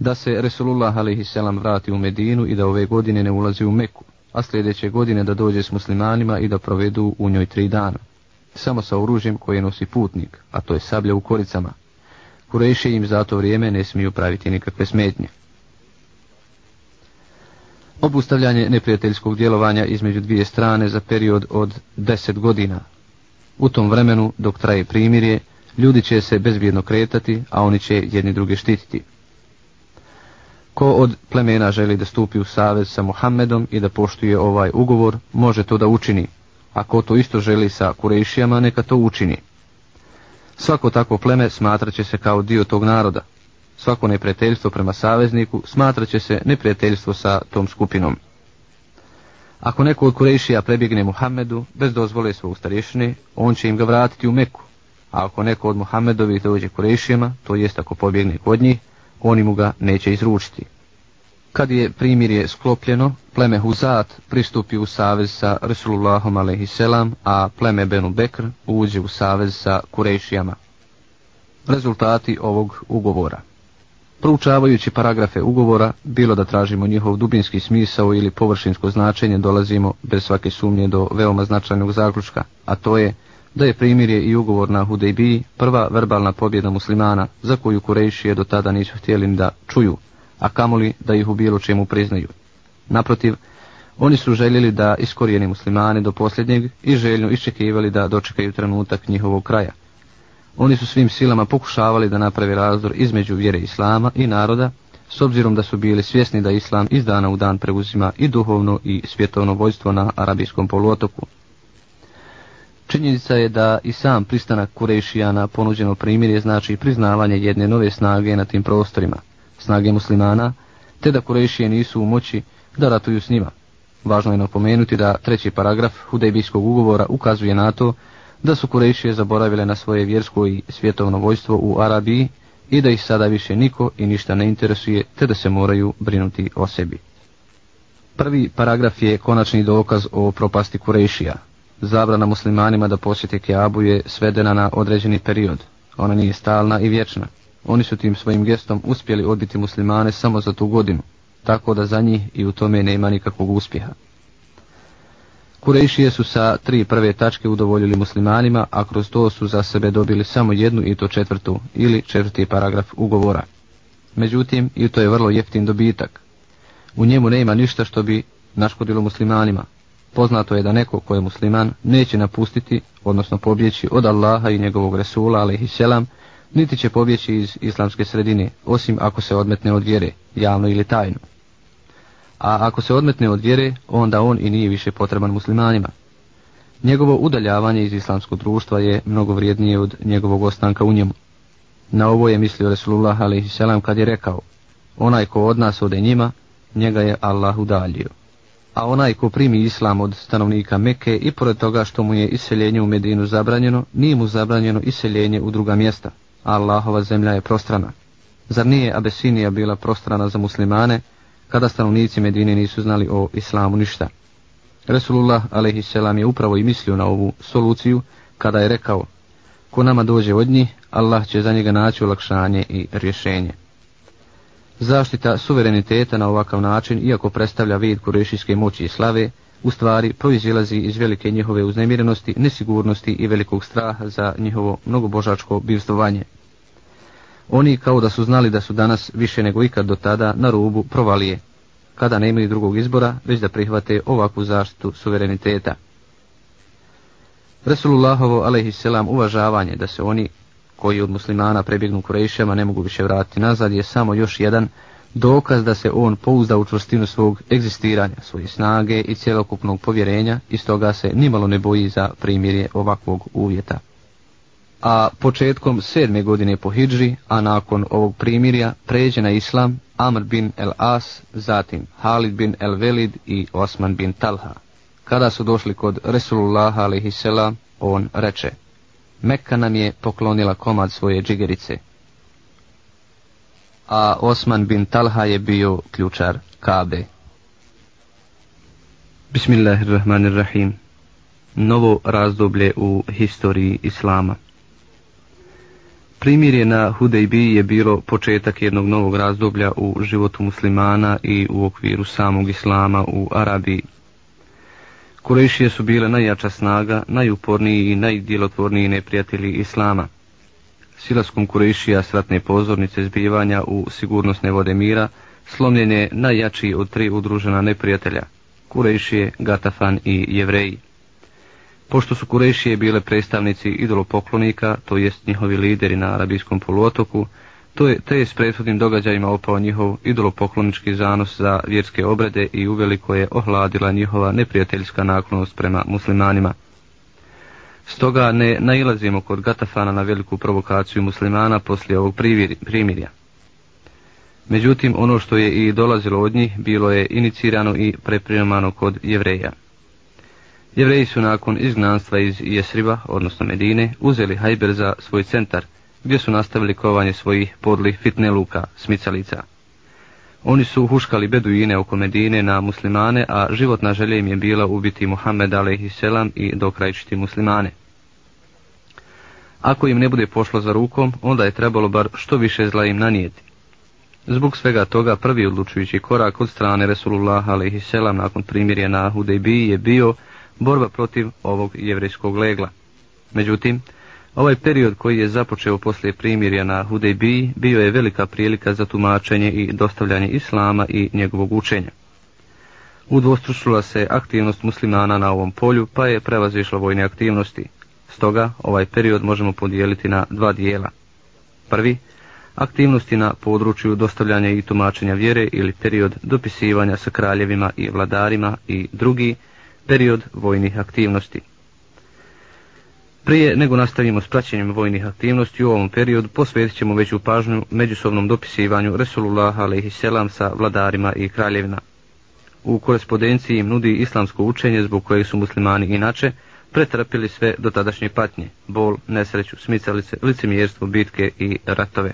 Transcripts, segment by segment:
da se Resulullah a.s. vrati u Medinu i da ove godine ne ulazi u Meku, a sljedeće godine da dođe s muslimanima i da provedu u njoj tri dana. Samo sa oružjem koje nosi putnik, a to je sablja u koricama. Kureši im za to vrijeme ne smiju praviti nikakve smetnje. Obustavljanje neprijateljskog djelovanja između dvije strane za period od deset godina. U tom vremenu, dok traje primirje, ljudi će se bezbjedno kretati, a oni će jedni druge štititi. Ko od plemena želi da stupi u savez sa Muhammedom i da poštuje ovaj ugovor, može to da učini. A ko to isto želi sa Kurejšijama, neka to učini. Svako takvo pleme smatraće se kao dio tog naroda. Svako neprijateljstvo prema savezniku smatraće se neprijateljstvo sa tom skupinom. Ako neko od Kurejšija prebjegne Muhammedu bez dozvole svog starješine, on će im ga vratiti u Meku. A ako neko od Muhammedovi dođe Kurejšijama, to jest ako pobjegne kod njih, oni mu ga neće izručiti. Kad je primirje sklopljeno, pleme Huzat pristupi u savez sa Resulullahom a.s., a pleme Benu Bekr uđe u savez sa Kurešijama. Rezultati ovog ugovora Proučavajući paragrafe ugovora, bilo da tražimo njihov dubinski smisao ili površinsko značenje, dolazimo bez svake sumnje do veoma značajnog zaključka, a to je da je primirje i ugovor na Hudejbiji prva verbalna pobjeda muslimana za koju Kurejšije do tada nisu htjeli da čuju, a kamoli da ih u bilo čemu priznaju. Naprotiv, oni su željeli da iskorijeni muslimane do posljednjeg i željno iščekivali da dočekaju trenutak njihovog kraja. Oni su svim silama pokušavali da naprave razdor između vjere Islama i naroda, s obzirom da su bili svjesni da Islam iz dana u dan preuzima i duhovno i svjetovno vojstvo na arabijskom poluotoku. Činjenica je da i sam pristanak Kurešija na ponuđeno primirje znači priznavanje jedne nove snage na tim prostorima, snage muslimana, te da Kurešije nisu u moći da ratuju s njima. Važno je napomenuti da treći paragraf Hudejbijskog ugovora ukazuje na to da su Kurešije zaboravile na svoje vjersko i svjetovno vojstvo u Arabiji i da ih sada više niko i ništa ne interesuje, te da se moraju brinuti o sebi. Prvi paragraf je konačni dokaz o propasti Kurešija, zabrana muslimanima da posjeti Keabu je svedena na određeni period. Ona nije stalna i vječna. Oni su tim svojim gestom uspjeli odbiti muslimane samo za tu godinu, tako da za njih i u tome nema nikakvog uspjeha. Kurejšije su sa tri prve tačke udovoljili muslimanima, a kroz to su za sebe dobili samo jednu i to četvrtu ili četvrti paragraf ugovora. Međutim, i to je vrlo jeftin dobitak. U njemu nema ništa što bi naškodilo muslimanima, Poznato je da neko ko je musliman neće napustiti, odnosno pobjeći od Allaha i njegovog Resula, alaihisselam, niti će pobjeći iz islamske sredine, osim ako se odmetne od vjere, javno ili tajno. A ako se odmetne od vjere, onda on i nije više potreban muslimanima. Njegovo udaljavanje iz islamskog društva je mnogo vrijednije od njegovog ostanka u njemu. Na ovo je mislio Resulullah alaihisselam kad je rekao, onaj ko od nas ode njima, njega je Allah udaljio a onaj ko primi islam od stanovnika Mekke i pored toga što mu je iseljenje u Medinu zabranjeno, nije mu zabranjeno iseljenje u druga mjesta. Allahova zemlja je prostrana. Zar nije Abesinija bila prostrana za muslimane, kada stanovnici Medine nisu znali o islamu ništa? Resulullah a.s. je upravo i mislio na ovu soluciju, kada je rekao, ko nama dođe od njih, Allah će za njega naći olakšanje i rješenje. Zaštita suvereniteta na ovakav način, iako predstavlja vid kurešijske moći i slave, u stvari proizilazi iz velike njihove uznemirenosti, nesigurnosti i velikog straha za njihovo mnogobožačko bivstvovanje. Oni kao da su znali da su danas više nego ikad do tada na rubu provalije, kada ne imaju drugog izbora, već da prihvate ovakvu zaštitu suvereniteta. Resulullahovo alaihisselam uvažavanje da se oni koji od muslimana prebjegnu Kurejšama ne mogu više vratiti nazad je samo još jedan dokaz da se on pouzda u čvrstinu svog egzistiranja, svoje snage i cjelokupnog povjerenja i stoga se nimalo ne boji za primjerje ovakvog uvjeta. A početkom sedme godine po Hidži, a nakon ovog primirja, pređe na islam Amr bin el As, zatim Halid bin el Velid i Osman bin Talha. Kada su došli kod Resulullah a.s. on reče, Mekka nam je poklonila komad svoje džigerice. A Osman bin Talha je bio ključar Kabe. Bismillahirrahmanirrahim. Novo razdoblje u historiji Islama. Primirje na Hudejbi je bilo početak jednog novog razdoblja u životu muslimana i u okviru samog islama u Arabiji. Kurešije su bile najjača snaga, najuporniji i najdjelotvorniji neprijatelji islama. Silaskom Kurešija sratne pozornice zbivanja u sigurnosne vode mira slomljen je najjači od tri udružena neprijatelja, Kurešije, Gatafan i Jevreji. Pošto su Kurešije bile predstavnici idolopoklonika, to jest njihovi lideri na arabijskom poluotoku, to je, te je s prethodnim događajima opao njihov idolopoklonički zanos za vjerske obrede i uveliko je ohladila njihova neprijateljska naklonost prema muslimanima. Stoga ne nailazimo kod Gatafana na veliku provokaciju muslimana poslije ovog primirja. Međutim, ono što je i dolazilo od njih bilo je inicirano i prepremano kod jevreja. Jevreji su nakon izgnanstva iz Jesriba, odnosno Medine, uzeli Hajber za svoj centar, gdje su nastavili kovanje svojih podlih fitne luka, smicalica. Oni su huškali beduine oko Medine na muslimane, a životna želja im je bila ubiti Muhammed a.s. i dokrajčiti muslimane. Ako im ne bude pošlo za rukom, onda je trebalo bar što više zla im nanijeti. Zbog svega toga prvi odlučujući korak od strane Resulullah a.s. nakon primirja na Hudejbiji je bio borba protiv ovog jevrejskog legla. Međutim, ovaj period koji je započeo poslije primirja na Hudejbiji bio je velika prilika za tumačenje i dostavljanje islama i njegovog učenja. Udvostručila se aktivnost muslimana na ovom polju, pa je prevazišla vojne aktivnosti. Stoga, ovaj period možemo podijeliti na dva dijela. Prvi, aktivnosti na području dostavljanja i tumačenja vjere ili period dopisivanja sa kraljevima i vladarima i drugi, period vojnih aktivnosti. Prije nego nastavimo s praćenjem vojnih aktivnosti u ovom periodu, posvetit ćemo veću pažnju međusobnom dopisivanju Resulullah a.s. sa vladarima i kraljevina. U korespondenciji im nudi islamsko učenje zbog kojeg su muslimani inače pretrpili sve dotadašnje patnje, bol, nesreću, smicalice, licimjerstvo, bitke i ratove.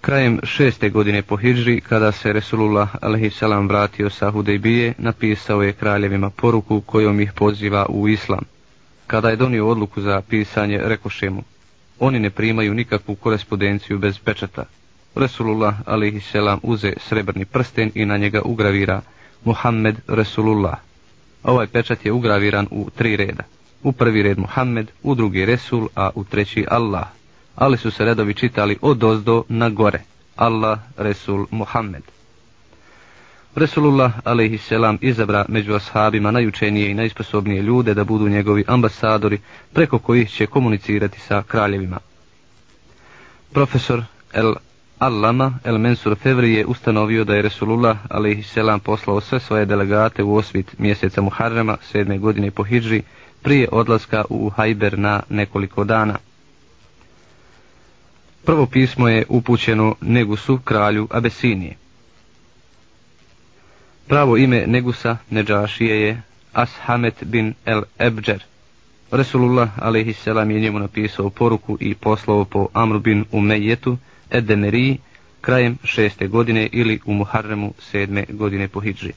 Krajem šeste godine po Hidžri, kada se Resulullah a.s. vratio sa Hudejbije, napisao je kraljevima poruku kojom ih poziva u islam. Kada je donio odluku za pisanje, rekoše mu, oni ne primaju nikakvu korespondenciju bez pečata. Resulullah a.s. uze srebrni prsten i na njega ugravira Muhammed Resulullah. Ovaj pečat je ugraviran u tri reda. U prvi red Muhammed, u drugi Resul, a u treći Allah ali su se redovi čitali od ozdo na gore. Allah, Resul, Muhammed. Resulullah, alaihisselam, izabra među ashabima najučenije i najsposobnije ljude da budu njegovi ambasadori preko kojih će komunicirati sa kraljevima. Profesor El Allama El Mensur Fevri je ustanovio da je Resulullah alaihisselam poslao sve svoje delegate u osvit mjeseca Muharrema, sedme godine po Hidži, prije odlaska u Hajber na nekoliko dana. Prvo pismo je upućeno Negusu, kralju Abesinije. Pravo ime Negusa, Neđašije je Ashamet bin el Ebđer. Resulullah a.s. je njemu napisao poruku i poslao po Amru bin Umejetu, Edemeriji, krajem šeste godine ili u Muharremu sedme godine po Hidži.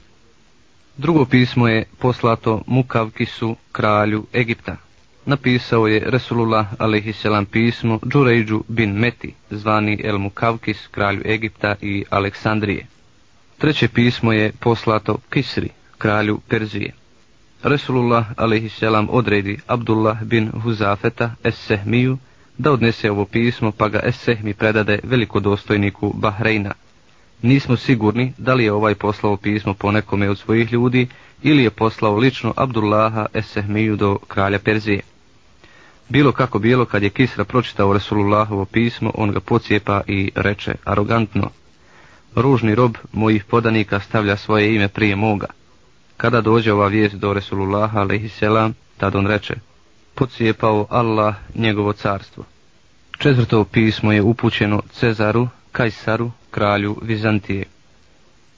Drugo pismo je poslato Mukavkisu, kralju Egipta napisao je Resulullah a.s. pismo Džurejđu bin Meti, zvani El Mukavkis, kralju Egipta i Aleksandrije. Treće pismo je poslato Kisri, kralju Perzije. Resulullah a.s. odredi Abdullah bin Huzafeta Essehmiju da odnese ovo pismo pa ga Es-Sehmi predade velikodostojniku Bahreina. Nismo sigurni da li je ovaj poslao pismo po nekome od svojih ljudi ili je poslao lično Abdullaha Essehmiju do kralja Perzije. Bilo kako bilo, kad je Kisra pročitao Resulullahovo pismo, on ga pocijepa i reče arogantno. Ružni rob mojih podanika stavlja svoje ime prije moga. Kada dođe ova vijest do Resulullaha, alaihisselam, tad on reče, pocijepao Allah njegovo carstvo. Četvrto pismo je upućeno Cezaru, Kajsaru, kralju Vizantije.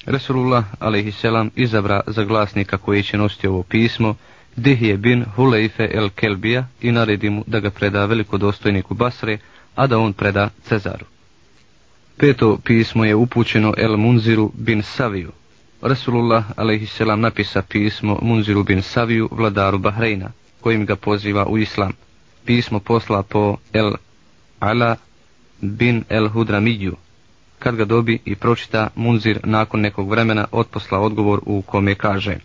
Resulullah, alaihisselam, izabra za glasnika koji će nositi ovo pismo, Dihije bin Huleife el Kelbija i naredi mu da ga preda velikodostojniku Basre, a da on preda Cezaru. Peto pismo je upućeno El Munziru bin Saviju. Rasulullah a.s. napisa pismo Munziru bin Saviju, vladaru Bahreina, kojim ga poziva u islam. Pismo posla po El Ala bin el Hudramidju. Kad ga dobi i pročita, Munzir nakon nekog vremena otposla odgovor u kome kaže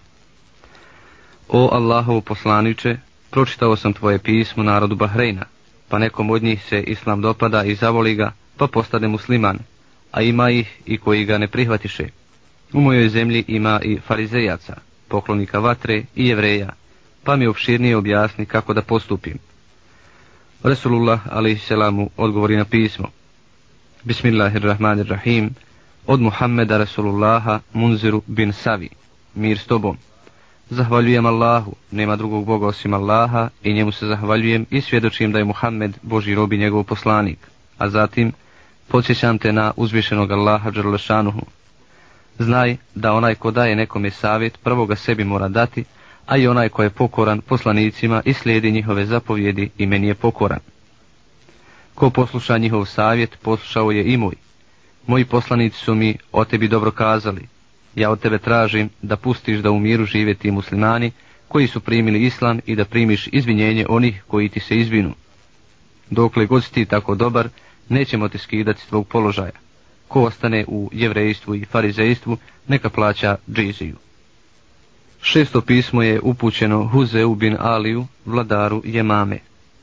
O Allahovo poslaniče, pročitao sam tvoje pismo narodu Bahreina, pa nekom od njih se islam dopada i zavoli ga, pa postane musliman, a ima ih i koji ga ne prihvatiše. U mojoj zemlji ima i farizejaca, poklonika vatre i jevreja, pa mi opširnije objasni kako da postupim. Resulullah a.s. odgovori na pismo. Bismillahirrahmanirrahim, od Muhammeda Rasulullaha Munziru bin Savi, mir s tobom. Zahvaljujem Allahu, nema drugog Boga osim Allaha i njemu se zahvaljujem i svjedočim da je Muhammed Boži robi njegov poslanik. A zatim, podsjećam te na uzvišenog Allaha Đerlešanuhu. Znaj da onaj ko daje nekome savjet, prvo ga sebi mora dati, a i onaj ko je pokoran poslanicima i slijedi njihove zapovjedi i meni je pokoran. Ko posluša njihov savjet, poslušao je i moj. Moji poslanici su mi o tebi dobro kazali. Ja od tebe tražim da pustiš da u miru žive ti muslimani koji su primili islam i da primiš izvinjenje onih koji ti se izvinu. Dokle god si ti tako dobar, nećemo ti skidati tvog položaja. Ko ostane u jevrejstvu i farizejstvu, neka plaća džiziju. Šesto pismo je upućeno Huzeu bin Aliju, vladaru Jemame.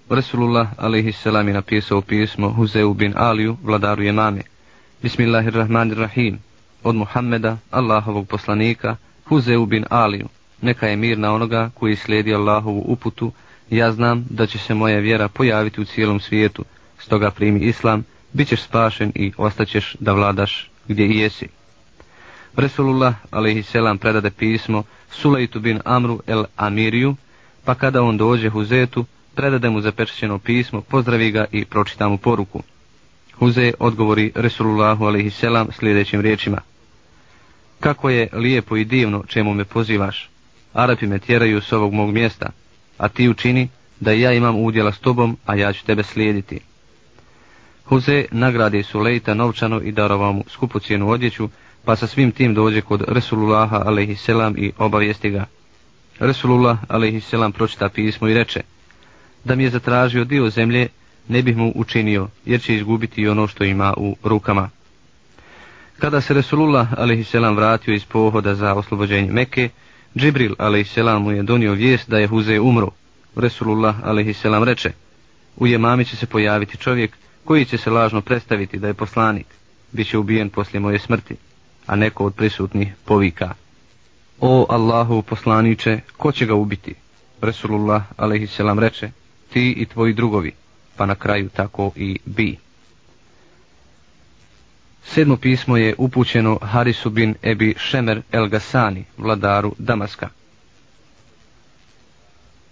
Resulullah a.s. je napisao pismo Huzeu bin Aliju, vladaru Jemame. Bismillahirrahmanirrahim. Od Muhammeda, Allahovog poslanika, Huzeu bin Aliju. Neka je mir na onoga koji slijedi Allahovu uputu. Ja znam da će se moja vjera pojaviti u cijelom svijetu. Stoga primi islam, bit ćeš spašen i ostaćeš da vladaš gdje i jesi. Resulullah a.s. predade pismo Sulejtu bin Amru el Amiriju, pa kada on dođe Huzetu, predade mu zapečećeno pismo, pozdravi ga i pročita mu poruku. Huze odgovori Resulullahu a.s. sljedećim riječima. Kako je lijepo i divno čemu me pozivaš. Arapi me tjeraju s ovog mog mjesta, a ti učini da ja imam udjela s tobom, a ja ću tebe slijediti. Huze nagradi Sulejta novčano i darovao mu skupocijenu odjeću, pa sa svim tim dođe kod Resulullaha a.s. i obavijesti ga. Resulullah a.s. pročita pismo i reče, da mi je zatražio dio zemlje, ne bih mu učinio, jer će izgubiti ono što ima u rukama. Kada se Resulullah a.s. vratio iz pohoda za oslobođenje Mekke, Džibril a.s. mu je donio vijest da je Huze umro. Resulullah a.s. reče, u jemami će se pojaviti čovjek koji će se lažno predstaviti da je poslanik, bit će ubijen poslije moje smrti a neko od prisutnih povika. O Allahu poslaniče, ko će ga ubiti? Resulullah a.s. reče, ti i tvoji drugovi, pa na kraju tako i bi. Sedmo pismo je upućeno Harisu bin Ebi Šemer el Gasani, vladaru Damaska.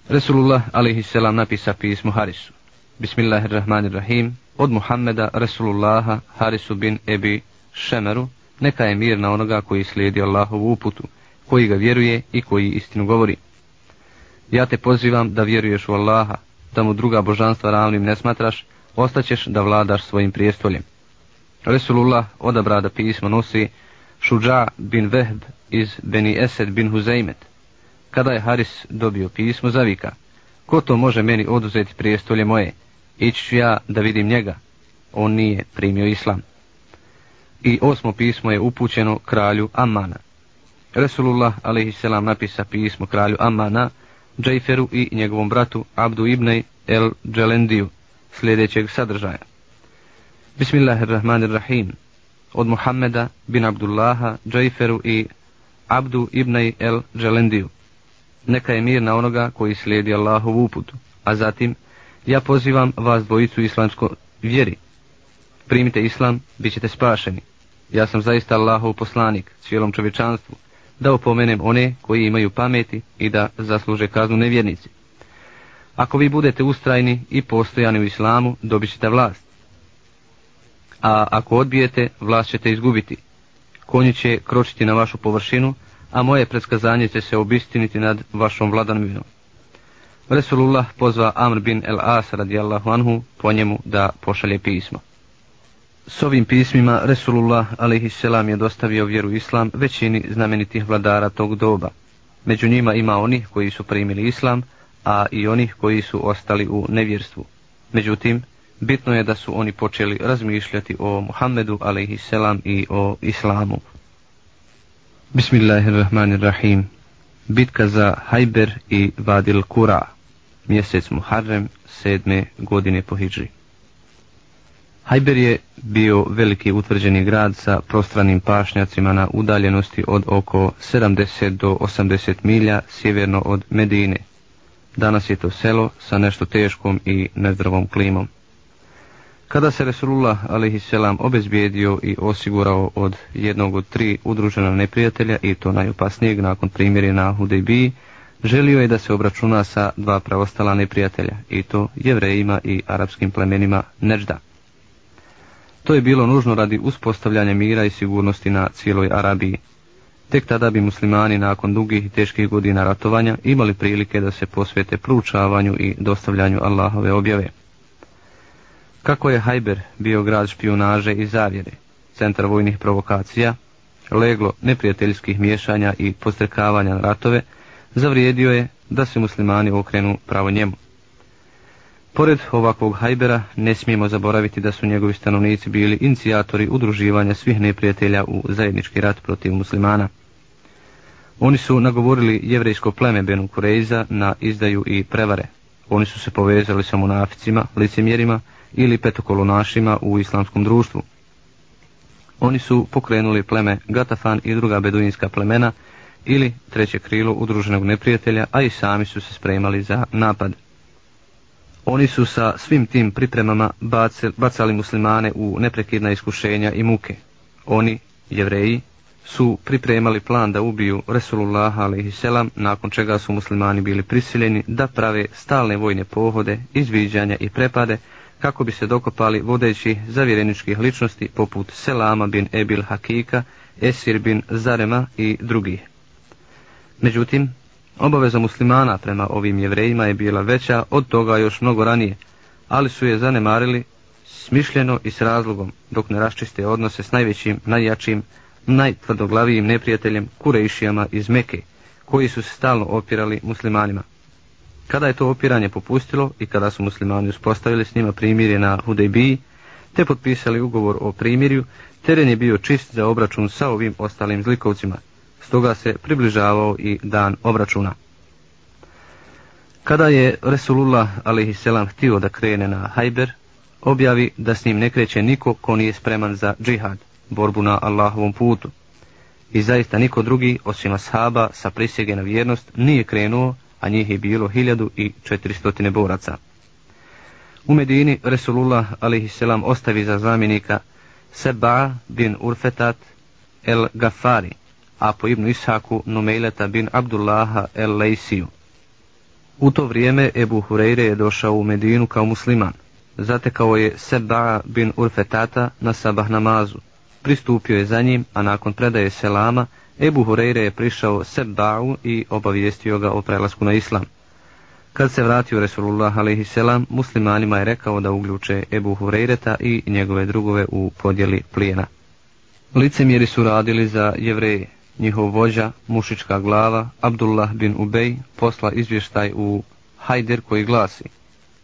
Resulullah a.s. napisa pismo Harisu. Bismillahirrahmanirrahim, od Muhammeda Resulullaha Harisu bin Ebi Šemeru, neka je mir na onoga koji slijedi Allahovu uputu, koji ga vjeruje i koji istinu govori. Ja te pozivam da vjeruješ u Allaha, da mu druga božanstva ravnim ne smatraš, ostaćeš da vladaš svojim prijestoljem. Resulullah odabra da pismo nosi Šuđa bin Vehb iz Beni Esed bin Huzeymet. Kada je Haris dobio pismo, zavika, ko to može meni oduzeti prijestolje moje? Ići ću ja da vidim njega. On nije primio islam i osmo pismo je upućeno kralju Amana. Resulullah a.s. napisa pismo kralju Amana, Džajferu i njegovom bratu Abdu ibn el Dželendiju sljedećeg sadržaja. Bismillahirrahmanirrahim. Od Muhammeda bin Abdullaha, Džajferu i Abdu ibn el Dželendiju. Neka je mir na onoga koji slijedi Allahov uputu. A zatim, ja pozivam vas dvojicu islamsko vjeri. Primite islam, bit ćete spašeni ja sam zaista Allahov poslanik cijelom čovječanstvu, da opomenem one koji imaju pameti i da zasluže kaznu nevjernici. Ako vi budete ustrajni i postojani u islamu, dobit ćete vlast. A ako odbijete, vlast ćete izgubiti. Konji će kročiti na vašu površinu, a moje predskazanje će se obistiniti nad vašom vladanovinom. Resulullah pozva Amr bin el As radijallahu anhu po njemu da pošalje pismo. S ovim pismima Resulullah a.s. je dostavio vjeru islam većini znamenitih vladara tog doba. Među njima ima onih koji su primili islam, a i onih koji su ostali u nevjerstvu. Međutim, bitno je da su oni počeli razmišljati o Muhammedu a.s. i o Islamu. Bismillahirrahmanirrahim. Bitka za Hajber i Vadil Kura, mjesec Muharrem, sedme godine po Hidži. Hajber je bio veliki utvrđeni grad sa prostranim pašnjacima na udaljenosti od oko 70 do 80 milja sjeverno od Medine. Danas je to selo sa nešto teškom i nezdravom klimom. Kada se Resulullah a.s. obezbijedio i osigurao od jednog od tri udružena neprijatelja i to najopasnijeg nakon primjeri na Hudejbiji, želio je da se obračuna sa dva preostala neprijatelja i to jevrejima i arapskim plemenima Nežda. To je bilo nužno radi uspostavljanja mira i sigurnosti na cijeloj Arabiji. Tek tada bi muslimani nakon dugih i teških godina ratovanja imali prilike da se posvete proučavanju i dostavljanju Allahove objave. Kako je Hajber bio grad špionaže i zavjere, centar vojnih provokacija, leglo neprijateljskih miješanja i postrekavanja na ratove, zavrijedio je da se muslimani okrenu pravo njemu. Pored ovakvog hajbera ne smijemo zaboraviti da su njegovi stanovnici bili inicijatori udruživanja svih neprijatelja u zajednički rat protiv muslimana. Oni su nagovorili jevrejsko pleme Benu Kurejza na izdaju i prevare. Oni su se povezali sa munaficima, licemjerima ili petokolonašima u islamskom društvu. Oni su pokrenuli pleme Gatafan i druga beduinska plemena ili treće krilo udruženog neprijatelja, a i sami su se spremali za napad. Oni su sa svim tim pripremama bacali muslimane u neprekidna iskušenja i muke. Oni, jevreji, su pripremali plan da ubiju Resulullah a.s. nakon čega su muslimani bili prisiljeni da prave stalne vojne pohode, izviđanja i prepade kako bi se dokopali vodeći zavjereničkih ličnosti poput Selama bin Ebil Hakika, Esir bin Zarema i drugih. Međutim, Obaveza muslimana prema ovim jevrejima je bila veća od toga još mnogo ranije, ali su je zanemarili smišljeno i s razlogom, dok ne raščiste odnose s najvećim, najjačim, najtvrdoglavijim neprijateljem Kurejšijama iz Meke, koji su se stalno opirali muslimanima. Kada je to opiranje popustilo i kada su muslimani uspostavili s njima primirje na Hudejbiji, te potpisali ugovor o primirju, teren je bio čist za obračun sa ovim ostalim zlikovcima – stoga se približavao i dan obračuna. Kada je Resulullah a.s. htio da krene na Hajber, objavi da s njim ne kreće niko ko nije spreman za džihad, borbu na Allahovom putu. I zaista niko drugi, osim ashaba sa prisjege na vjernost, nije krenuo, a njih je bilo 1400 boraca. U Medini Resulullah a.s. ostavi za zamjenika Seba bin Urfetat el Gafari, a po Ibnu Isaku Numeileta bin Abdullaha el Lejsiju. U to vrijeme Ebu Hureyre je došao u Medinu kao musliman. Zatekao je Seba bin Urfetata na sabah namazu. Pristupio je za njim, a nakon predaje selama, Ebu Hureyre je prišao Sebba'u i obavijestio ga o prelasku na islam. Kad se vratio Resulullah a.s. muslimanima je rekao da uključe Ebu Hureyreta i njegove drugove u podjeli plijena. Licemjeri su radili za jevreje, njihov vođa, mušička glava, Abdullah bin Ubej, posla izvještaj u Hajder koji glasi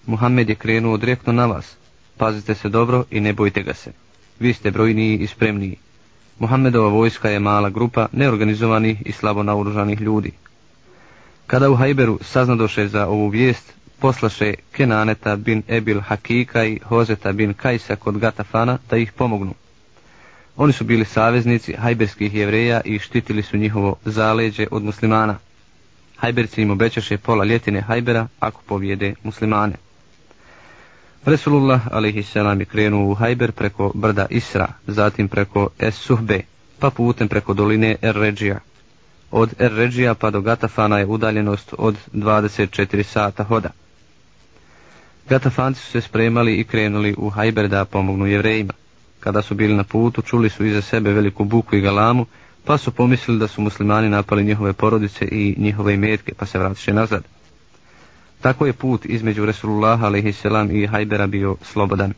Muhammed je krenuo direktno na vas, pazite se dobro i ne bojte ga se. Vi ste brojniji i spremniji. Muhammedova vojska je mala grupa neorganizovanih i slabo naoružanih ljudi. Kada u Hajberu saznadoše za ovu vijest, poslaše Kenaneta bin Ebil Hakika i Hozeta bin Kajsa kod Gatafana da ih pomognu. Oni su bili saveznici hajberskih jevreja i štitili su njihovo zaleđe od muslimana. Hajberci im obećaše pola ljetine Hajbera ako povijede muslimane. Resulullah a.s. je krenuo u Hajber preko brda Isra, zatim preko Es-Suhbe, pa putem preko doline Er-Ređija. Od Er-Ređija pa do Gatafana je udaljenost od 24 sata hoda. Gatafanci su se spremali i krenuli u Hajber da pomognu jevrejima. Kada su bili na putu, čuli su iza sebe veliku buku i galamu, pa su pomislili da su muslimani napali njihove porodice i njihove imetke, pa se vratiše nazad. Tako je put između Resulullah a.s. i Hajbera bio slobodan.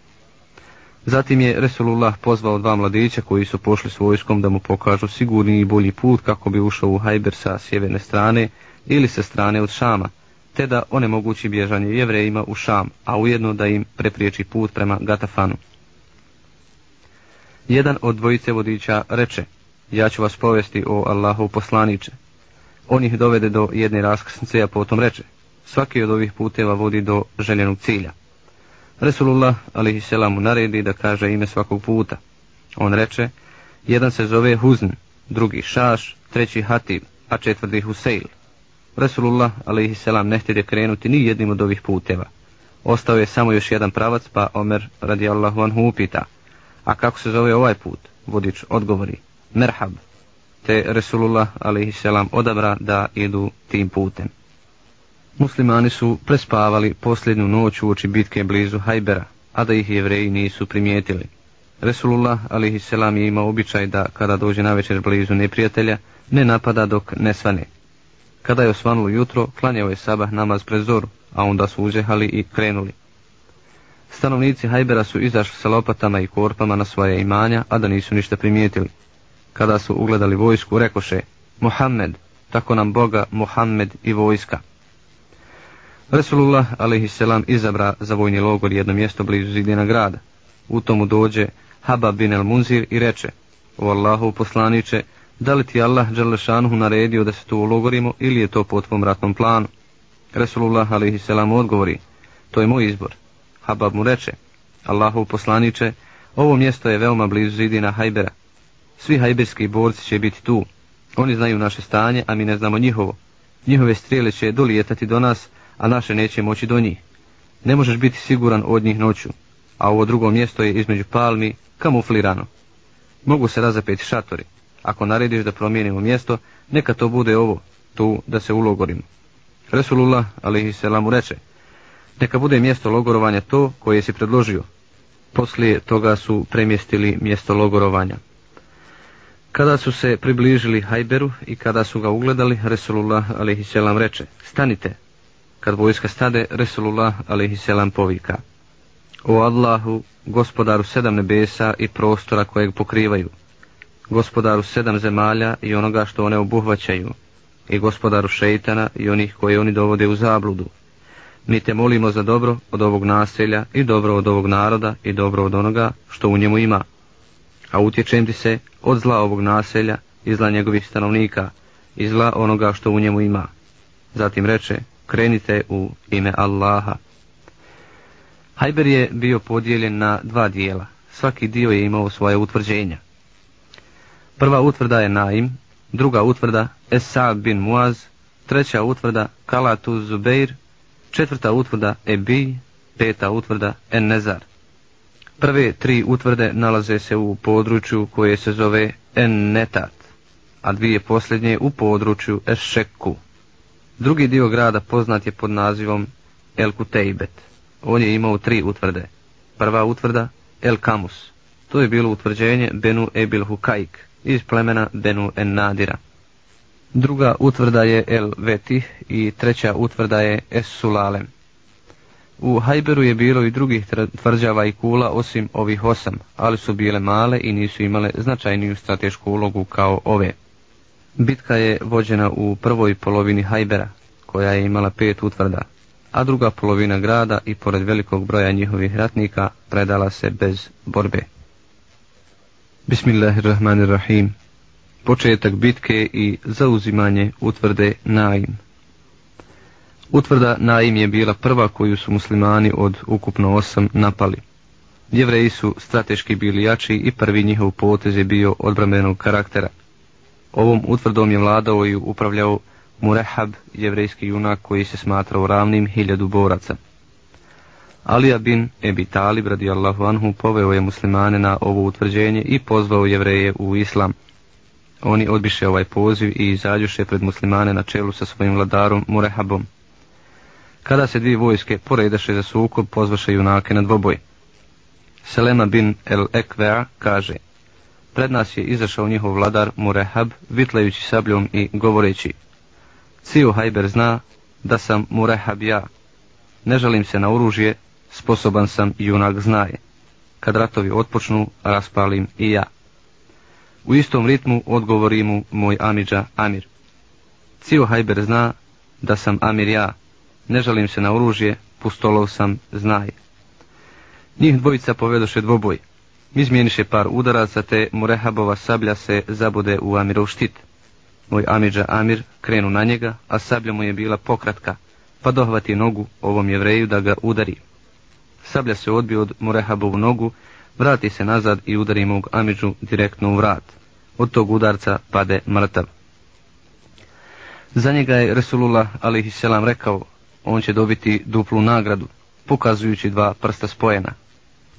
Zatim je Resulullah pozvao dva mladića koji su pošli s vojskom da mu pokažu sigurni i bolji put kako bi ušao u Hajber sa sjeverne strane ili sa strane od Šama, te da onemogući bježanje jevrejima u Šam, a ujedno da im prepriječi put prema Gatafanu. Jedan od dvojice vodiča reče, ja ću vas povesti o Allahu poslaniče. On ih dovede do jedne raskrsnice, a potom reče, svaki od ovih puteva vodi do željenog cilja. Resulullah a.s. mu naredi da kaže ime svakog puta. On reče, jedan se zove Huzn, drugi Šaš, treći Hatib, a četvrti Huseil. Resulullah a.s. ne htjede krenuti ni jednim od ovih puteva. Ostao je samo još jedan pravac, pa Omer radijallahu anhu upita, a kako se zove ovaj put? Vodič odgovori, Merhab, te Resulullah a.s. odabra da idu tim putem. Muslimani su prespavali posljednju noć u oči bitke blizu Hajbera, a da ih jevreji nisu primijetili. Resulullah a.s. je imao običaj da kada dođe na večer blizu neprijatelja, ne napada dok ne svane. Kada je osvanulo jutro, klanjao je sabah namaz pred zoru, a onda su uzehali i krenuli. Stanovnici Hajbera su izašli sa lopatama i korpama na svoje imanja, a da nisu ništa primijetili. Kada su ugledali vojsku, rekoše, Mohamed, tako nam Boga, Mohamed i vojska. Resulullah a.s. izabra za vojni logor jedno mjesto blizu zidina grada. U tomu dođe Habab bin el Munzir i reče, o Allahu poslaniće, da li ti Allah Đalešanuhu naredio da se tu ulogorimo ili je to po tvom ratnom planu? Resulullah a.s. odgovori, to je moj izbor. Habab mu reče, Allahu poslaniće, ovo mjesto je veoma blizu zidina Hajbera. Svi hajberski borci će biti tu. Oni znaju naše stanje, a mi ne znamo njihovo. Njihove strijele će dolijetati do nas, a naše neće moći do njih. Ne možeš biti siguran od njih noću, a ovo drugo mjesto je između palmi kamuflirano. Mogu se razapeti šatori. Ako narediš da promijenimo mjesto, neka to bude ovo, tu da se ulogorimo. Resulullah, alihi selamu, reče, neka bude mjesto logorovanja to koje si predložio. Poslije toga su premjestili mjesto logorovanja. Kada su se približili Hajberu i kada su ga ugledali, Resulullah, alihi selam, reče, stanite. Kad vojska stade, Resulullah, alihi selam, povika. O Allahu, gospodaru sedam nebesa i prostora kojeg pokrivaju, gospodaru sedam zemalja i onoga što one obuhvaćaju, i gospodaru šeitana i onih koje oni dovode u zabludu. Mi te molimo za dobro od ovog naselja i dobro od ovog naroda i dobro od onoga što u njemu ima. A utječem ti se od zla ovog naselja i zla njegovih stanovnika i zla onoga što u njemu ima. Zatim reče, krenite u ime Allaha. Hajber je bio podijeljen na dva dijela. Svaki dio je imao svoje utvrđenja. Prva utvrda je Naim, druga utvrda Esad bin Muaz, treća utvrda Kalatu Zubeir, četvrta utvrda Ebi, peta utvrda Ennezar. Prve tri utvrde nalaze se u području koje se zove En-Netat, a dvije posljednje u području Ešekku. Drugi dio grada poznat je pod nazivom El Kutejbet. On je imao tri utvrde. Prva utvrda El Kamus. To je bilo utvrđenje Benu Ebil Hukajk iz plemena Benu En Nadira. Druga utvrda je El Vetih i treća utvrda je Es Sulalem. U Hajberu je bilo i drugih tvrđava i kula osim ovih osam, ali su bile male i nisu imale značajniju stratešku ulogu kao ove. Bitka je vođena u prvoj polovini Hajbera, koja je imala pet utvrda, a druga polovina grada i pored velikog broja njihovih ratnika predala se bez borbe. Bismillahirrahmanirrahim. Početak bitke i zauzimanje utvrde Naim. Utvrda Naim je bila prva koju su muslimani od ukupno osam napali. Jevreji su strateški bili jači i prvi njihov potez je bio odbrambenog karaktera. Ovom utvrdom je vladao i upravljao Murehab, jevrejski junak koji se smatrao ravnim hiljadu boraca. Alija bin Ebi Talib radijallahu anhu poveo je muslimane na ovo utvrđenje i pozvao jevreje u islam. Oni odbiše ovaj poziv i izađuše pred muslimane na čelu sa svojim vladarom Murehabom. Kada se dvije vojske poredaše za sukob, pozvaše junake na dvoboj. Selema bin El Ekvea kaže, pred nas je izašao njihov vladar Murehab, vitlajući sabljom i govoreći, Cio Hajber zna da sam Murehab ja. Ne žalim se na oružje, sposoban sam i junak znaje. Kad ratovi otpočnu, raspalim i ja. U istom ritmu odgovori mu moj Amidža Amir. Cio Hajber zna da sam Amir ja. ne žalim se na oružje, pustolov sam, znaje. Njih dvojica povedoše dvoboj. Izmijeniše par udaraca, te Murehabova sablja se zabude u Amirov štit. Moj Amidža Amir krenu na njega, a sablja mu je bila pokratka, pa dohvati nogu ovom jevreju da ga udari. Sablja se odbi od Murehabovu nogu, vrati se nazad i udari mog Amidžu direktno u vrat. Od tog udarca pade mrtav. Za njega je Resulullah alaihisselam rekao, on će dobiti duplu nagradu, pokazujući dva prsta spojena.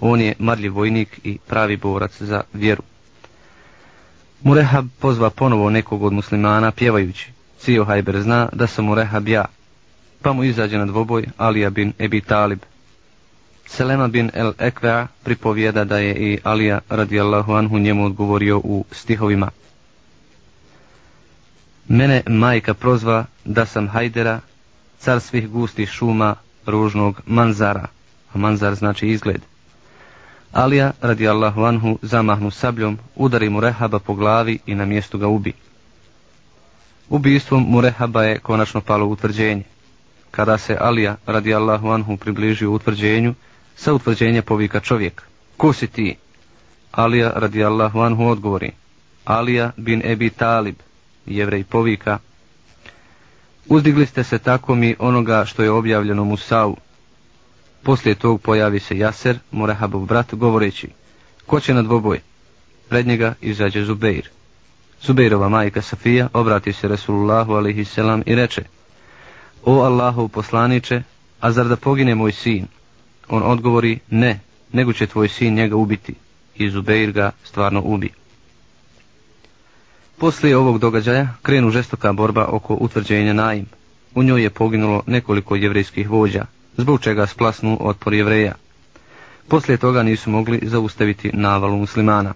On je marljiv vojnik i pravi borac za vjeru. Murehab pozva ponovo nekog od muslimana pjevajući. Cio Hajber zna da sam Murehab ja. Pa mu izađe na dvoboj Alija bin Ebi Talib. Selema bin El Ekvea pripovijeda da je i Alija radijallahu anhu njemu odgovorio u stihovima. Mene majka prozva da sam Hajdera, car svih gustih šuma, ružnog manzara, a manzar znači izgled. Alija, radi Allahu anhu, zamahnu sabljom, udari mu rehaba po glavi i na mjestu ga ubi. Ubijstvom mu rehaba je konačno palo utvrđenje. Kada se Alija, radi Allahu anhu, približio utvrđenju, sa utvrđenja povika čovjek. Ko si ti? Alija, radi Allahu anhu, odgovori. Alija bin Ebi Talib, jevrej povika. Uzdigli ste se tako mi onoga što je objavljeno Musau, Poslije tog pojavi se Jaser, Morehabov brat, govoreći, ko će na dvoboj? Pred njega izađe Zubeir. Zubeirova majka Safija obrati se Resulullahu a.s. i reče, O Allahov poslaniče, a zar da pogine moj sin? On odgovori, ne, nego će tvoj sin njega ubiti. I Zubeir ga stvarno ubi. Poslije ovog događaja krenu žestoka borba oko utvrđenja Naim. U njoj je poginulo nekoliko jevrijskih vođa, zbog čega splasnu otpor jevreja. Poslije toga nisu mogli zaustaviti navalu muslimana.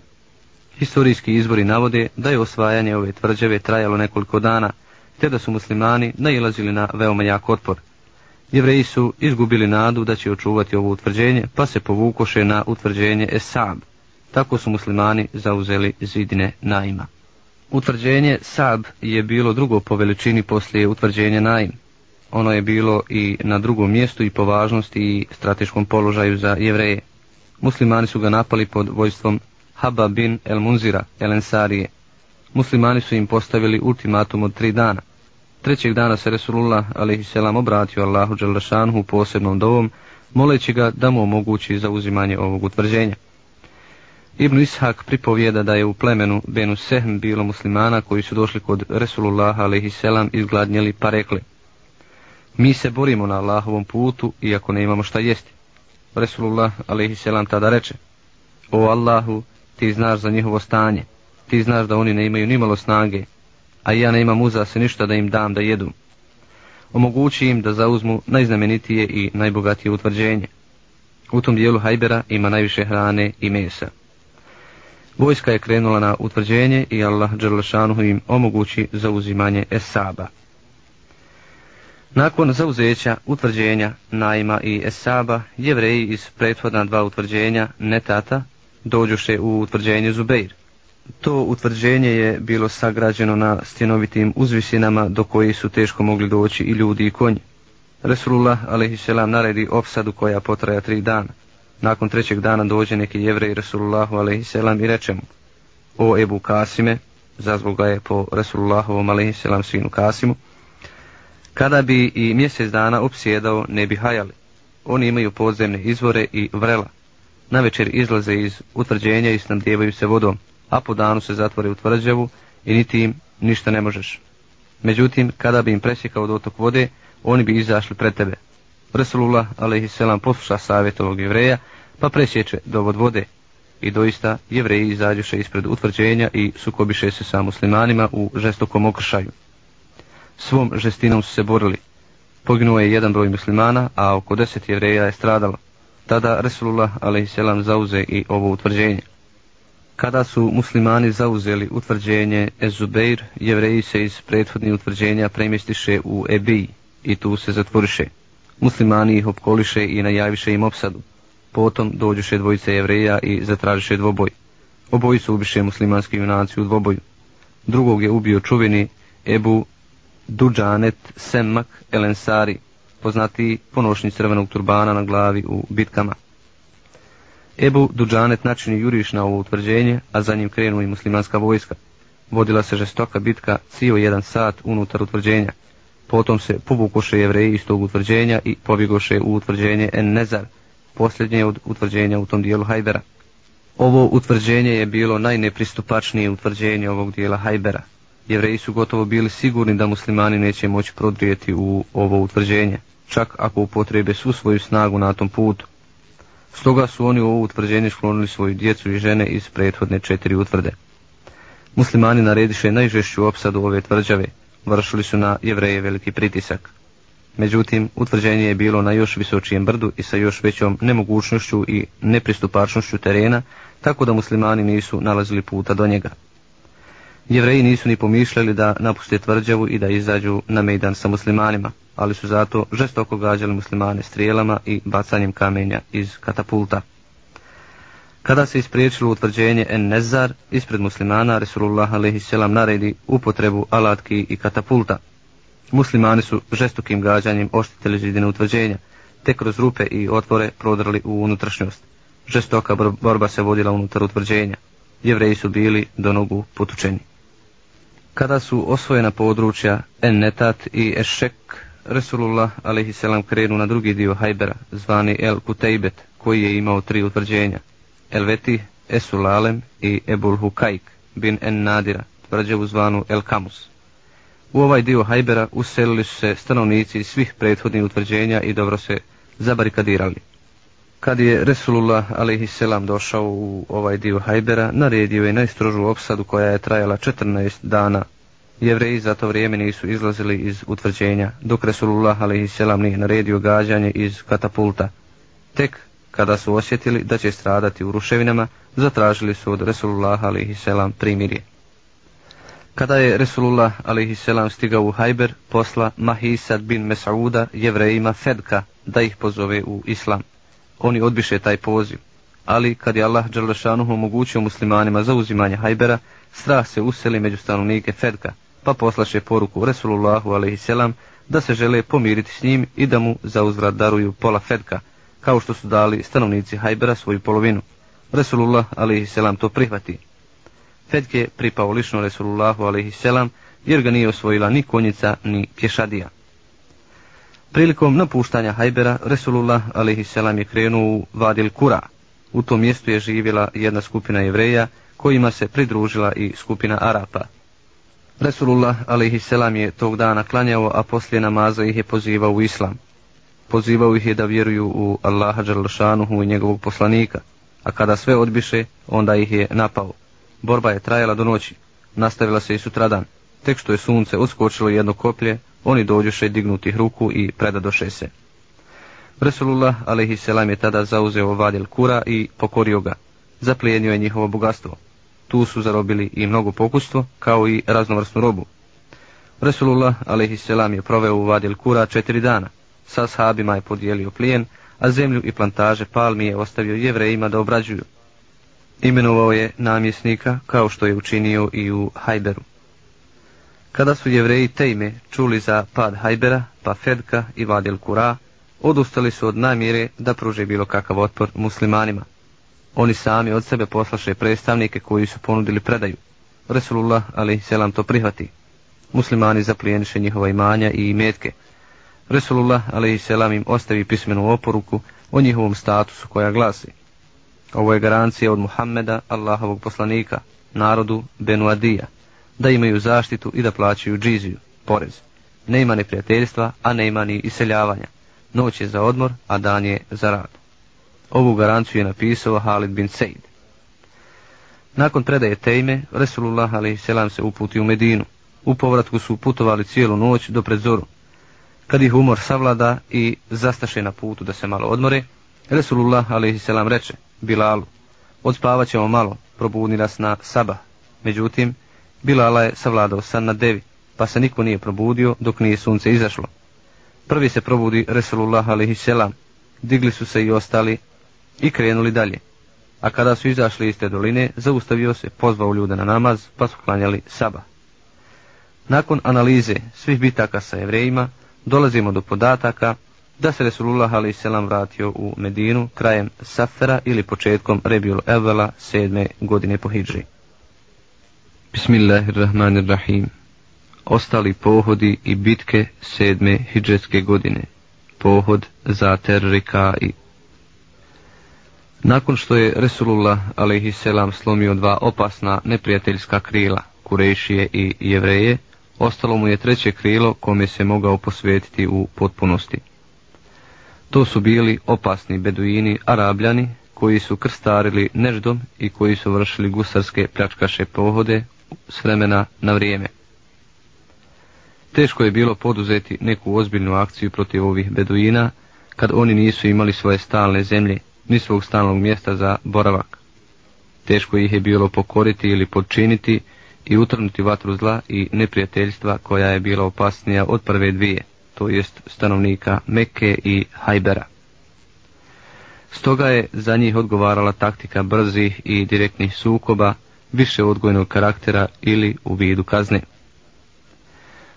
Historijski izvori navode da je osvajanje ove tvrđave trajalo nekoliko dana, te da su muslimani nailazili na veoma jak otpor. Jevreji su izgubili nadu da će očuvati ovo utvrđenje, pa se povukoše na utvrđenje Esab. Tako su muslimani zauzeli zidine Naima. Utvrđenje Sab je bilo drugo po veličini poslije utvrđenja Naim ono je bilo i na drugom mjestu i po važnosti i strateškom položaju za jevreje. Muslimani su ga napali pod vojstvom Haba bin El Munzira, El Ensarije. Muslimani su im postavili ultimatum od tri dana. Trećeg dana se Resulullah a.s. obratio Allahu Đalešanhu posebnom dovom, moleći ga da mu omogući zauzimanje ovog utvrđenja. Ibn Ishak pripovijeda da je u plemenu Benu Sehm bilo muslimana koji su došli kod Resulullah a.s. izgladnjeli pa rekli Mi se borimo na Allahovom putu, iako ne imamo šta jesti. Resulullah a.s. tada reče, O Allahu, ti znaš za njihovo stanje, ti znaš da oni ne imaju nimalo snage, a ja ne imam uza se ništa da im dam da jedu. Omogući im da zauzmu najznamenitije i najbogatije utvrđenje. U tom dijelu Hajbera ima najviše hrane i mesa. Vojska je krenula na utvrđenje i Allah Đerlašanuhu im omogući zauzimanje Esaba. Nakon zauzeća utvrđenja najma i Esaba, jevreji iz prethodna dva utvrđenja Netata dođuše u utvrđenje Zubeir. To utvrđenje je bilo sagrađeno na stjenovitim uzvisinama do koji su teško mogli doći i ljudi i konji. Resulullah a.s. naredi opsadu koja potraja tri dana. Nakon trećeg dana dođe neki jevrej Resulullahu a.s. i reče mu O Ebu Kasime, zazvog ga je po Resulullahovom a.s. sinu Kasimu, Kada bi i mjesec dana opsjedao, ne bi hajali. Oni imaju podzemne izvore i vrela. Na večer izlaze iz utvrđenja i snabdjevaju se vodom, a po danu se zatvore u tvrđavu i niti im ništa ne možeš. Međutim, kada bi im presjekao dotok vode, oni bi izašli pred tebe. Resulullah, alaihisselam, posluša savjet ovog jevreja, pa presječe dovod vode. I doista, jevreji izađuše ispred utvrđenja i sukobiše se sa muslimanima u žestokom okršaju svom žestinom su se borili. Poginuo je jedan broj muslimana, a oko deset jevreja je stradalo. Tada Resulullah a.s. zauze i ovo utvrđenje. Kada su muslimani zauzeli utvrđenje Ezubeir, jevreji se iz prethodnih utvrđenja premjestiše u Ebi i tu se zatvoriše. Muslimani ih opkoliše i najaviše im opsadu. Potom dođuše dvojice jevreja i zatražiše dvoboj. Oboji su ubiše muslimanski junaci u dvoboju. Drugog je ubio čuveni Ebu Duđanet Semmak Elensari, poznati ponošnji crvenog turbana na glavi u bitkama. Ebu Duđanet načini juriš na ovo utvrđenje, a za njim krenu i muslimanska vojska. Vodila se žestoka bitka cijel jedan sat unutar utvrđenja. Potom se povukoše jevreji iz tog utvrđenja i pobjegoše u utvrđenje En Nezar, posljednje od utvrđenja u tom dijelu Hajbera. Ovo utvrđenje je bilo najnepristupačnije utvrđenje ovog dijela Hajbera. Jevreji su gotovo bili sigurni da muslimani neće moći prodrijeti u ovo utvrđenje, čak ako upotrebe svu svoju snagu na tom putu. Stoga su oni u ovo utvrđenje sklonili svoju djecu i žene iz prethodne četiri utvrde. Muslimani narediše najžešću opsadu ove tvrđave, vršili su na jevreje veliki pritisak. Međutim, utvrđenje je bilo na još visočijem brdu i sa još većom nemogućnošću i nepristupačnošću terena, tako da muslimani nisu nalazili puta do njega. Jevreji nisu ni pomišljali da napuste tvrđavu i da izađu na mejdan sa muslimanima, ali su zato žestoko gađali muslimane strijelama i bacanjem kamenja iz katapulta. Kada se ispriječilo utvrđenje en nezar, ispred muslimana Resulullah a.s. naredi upotrebu alatki i katapulta. Muslimani su žestokim gađanjem oštitili židine utvrđenja, te kroz rupe i otvore prodrali u unutrašnjost. Žestoka borba se vodila unutar utvrđenja. Jevreji su bili do nogu potučeni. Kada su osvojena područja En-Netat i Ešek, Resulullah a.s. krenu na drugi dio Hajbera, zvani El Kutejbet, koji je imao tri utvrđenja. Elveti, Esulalem i Ebul Hukajk bin En Nadira, tvrđavu zvanu El Kamus. U ovaj dio Hajbera uselili su se stanovnici svih prethodnih utvrđenja i dobro se zabarikadirali. Kad je Resulullah a.s. došao u ovaj dio Hajbera, naredio je najstrožu opsadu koja je trajala 14 dana. Jevreji za to vrijeme nisu izlazili iz utvrđenja, dok Resulullah a.s. nije naredio gađanje iz katapulta. Tek kada su osjetili da će stradati u ruševinama, zatražili su od Resulullah a.s. primirje. Kada je Resulullah a.s. stigao u Hajber, posla Mahisad bin Mesauda jevrejima Fedka da ih pozove u islam oni odbiše taj poziv. Ali kad je Allah Đerlešanuhu omogućio muslimanima za uzimanje hajbera, strah se useli među stanovnike Fedka, pa poslaše poruku Resulullahu a.s. da se žele pomiriti s njim i da mu za uzvrat daruju pola Fedka, kao što su dali stanovnici hajbera svoju polovinu. Resulullah a.s. to prihvati. Fedk je pripao lično Resulullahu a.s. jer ga nije osvojila ni konjica ni pješadija. Prilikom napuštanja Hajbera, Resulullah a.s. je krenuo u Vadil Kura. U tom mjestu je živjela jedna skupina jevreja, kojima se pridružila i skupina Arapa. Resulullah a.s. je tog dana klanjao, a poslije namaza ih je pozivao u islam. Pozivao ih je da vjeruju u Allaha Đerlašanuhu i njegovog poslanika, a kada sve odbiše, onda ih je napao. Borba je trajala do noći, nastavila se i sutradan, tek što je sunce uskočilo jedno koplje, oni dođuše dignutih ruku i predadoše se. Resulullah a.s. je tada zauzeo vadil kura i pokorio ga. Zaplijenio je njihovo bogatstvo. Tu su zarobili i mnogo pokustvo, kao i raznovrsnu robu. Resulullah a.s. je proveo u vadil kura četiri dana. Sa sahabima je podijelio plijen, a zemlju i plantaže palmi je ostavio jevrejima da obrađuju. Imenovao je namjesnika kao što je učinio i u Hajberu. Kada su jevreji Tejme čuli za pad Hajbera, pa Fedka i Vadil Kura, odustali su od namjere da pruže bilo kakav otpor muslimanima. Oni sami od sebe poslaše predstavnike koji su ponudili predaju. Resulullah, ali selam to prihvati. Muslimani zaplijeniše njihova imanja i imetke. Resulullah, ali selam im ostavi pismenu oporuku o njihovom statusu koja glasi. Ovo je garancija od Muhammeda, Allahovog poslanika, narodu Benuadija da imaju zaštitu i da plaćaju džiziju, porez. Ne ima neprijateljstva, a ne ima ni iseljavanja. Noć je za odmor, a dan je za rad. Ovu garanciju je napisao Halid bin Sejd. Nakon predaje tejme, Resulullah ali selam se uputi u Medinu. U povratku su putovali cijelu noć do predzoru. Kad ih umor savlada i zastaše na putu da se malo odmore, Resulullah ali selam reče, Bilalu, odspavat ćemo malo, probudni nas na sabah. Međutim, Bilala je savladao san na devi, pa se niko nije probudio dok nije sunce izašlo. Prvi se probudi Resulullah a.s. Digli su se i ostali i krenuli dalje. A kada su izašli iz te doline, zaustavio se, pozvao ljude na namaz, pa su klanjali saba. Nakon analize svih bitaka sa jevrejima, dolazimo do podataka da se Resulullah a.s. vratio u Medinu krajem Safera ili početkom Rebjul Evela sedme godine po Hidži. Bismillahirrahmanirrahim. Ostali pohodi i bitke sedme hidžetske godine. Pohod za Terrika i Nakon što je Resulullah alaihisselam slomio dva opasna neprijateljska krila, Kurešije i Jevreje, ostalo mu je treće krilo kome se mogao posvetiti u potpunosti. To su bili opasni beduini arabljani koji su krstarili neždom i koji su vršili gusarske pljačkaše pohode s vremena na vrijeme. Teško je bilo poduzeti neku ozbiljnu akciju protiv ovih beduina kad oni nisu imali svoje stalne zemlje, ni svog stalnog mjesta za boravak. Teško ih je bilo pokoriti ili podčiniti i utrnuti vatru zla i neprijateljstva koja je bila opasnija od prve dvije to jest stanovnika Mekke i Hajbera. Stoga je za njih odgovarala taktika brzih i direktnih sukoba, više odgojnog karaktera ili u vidu kazne.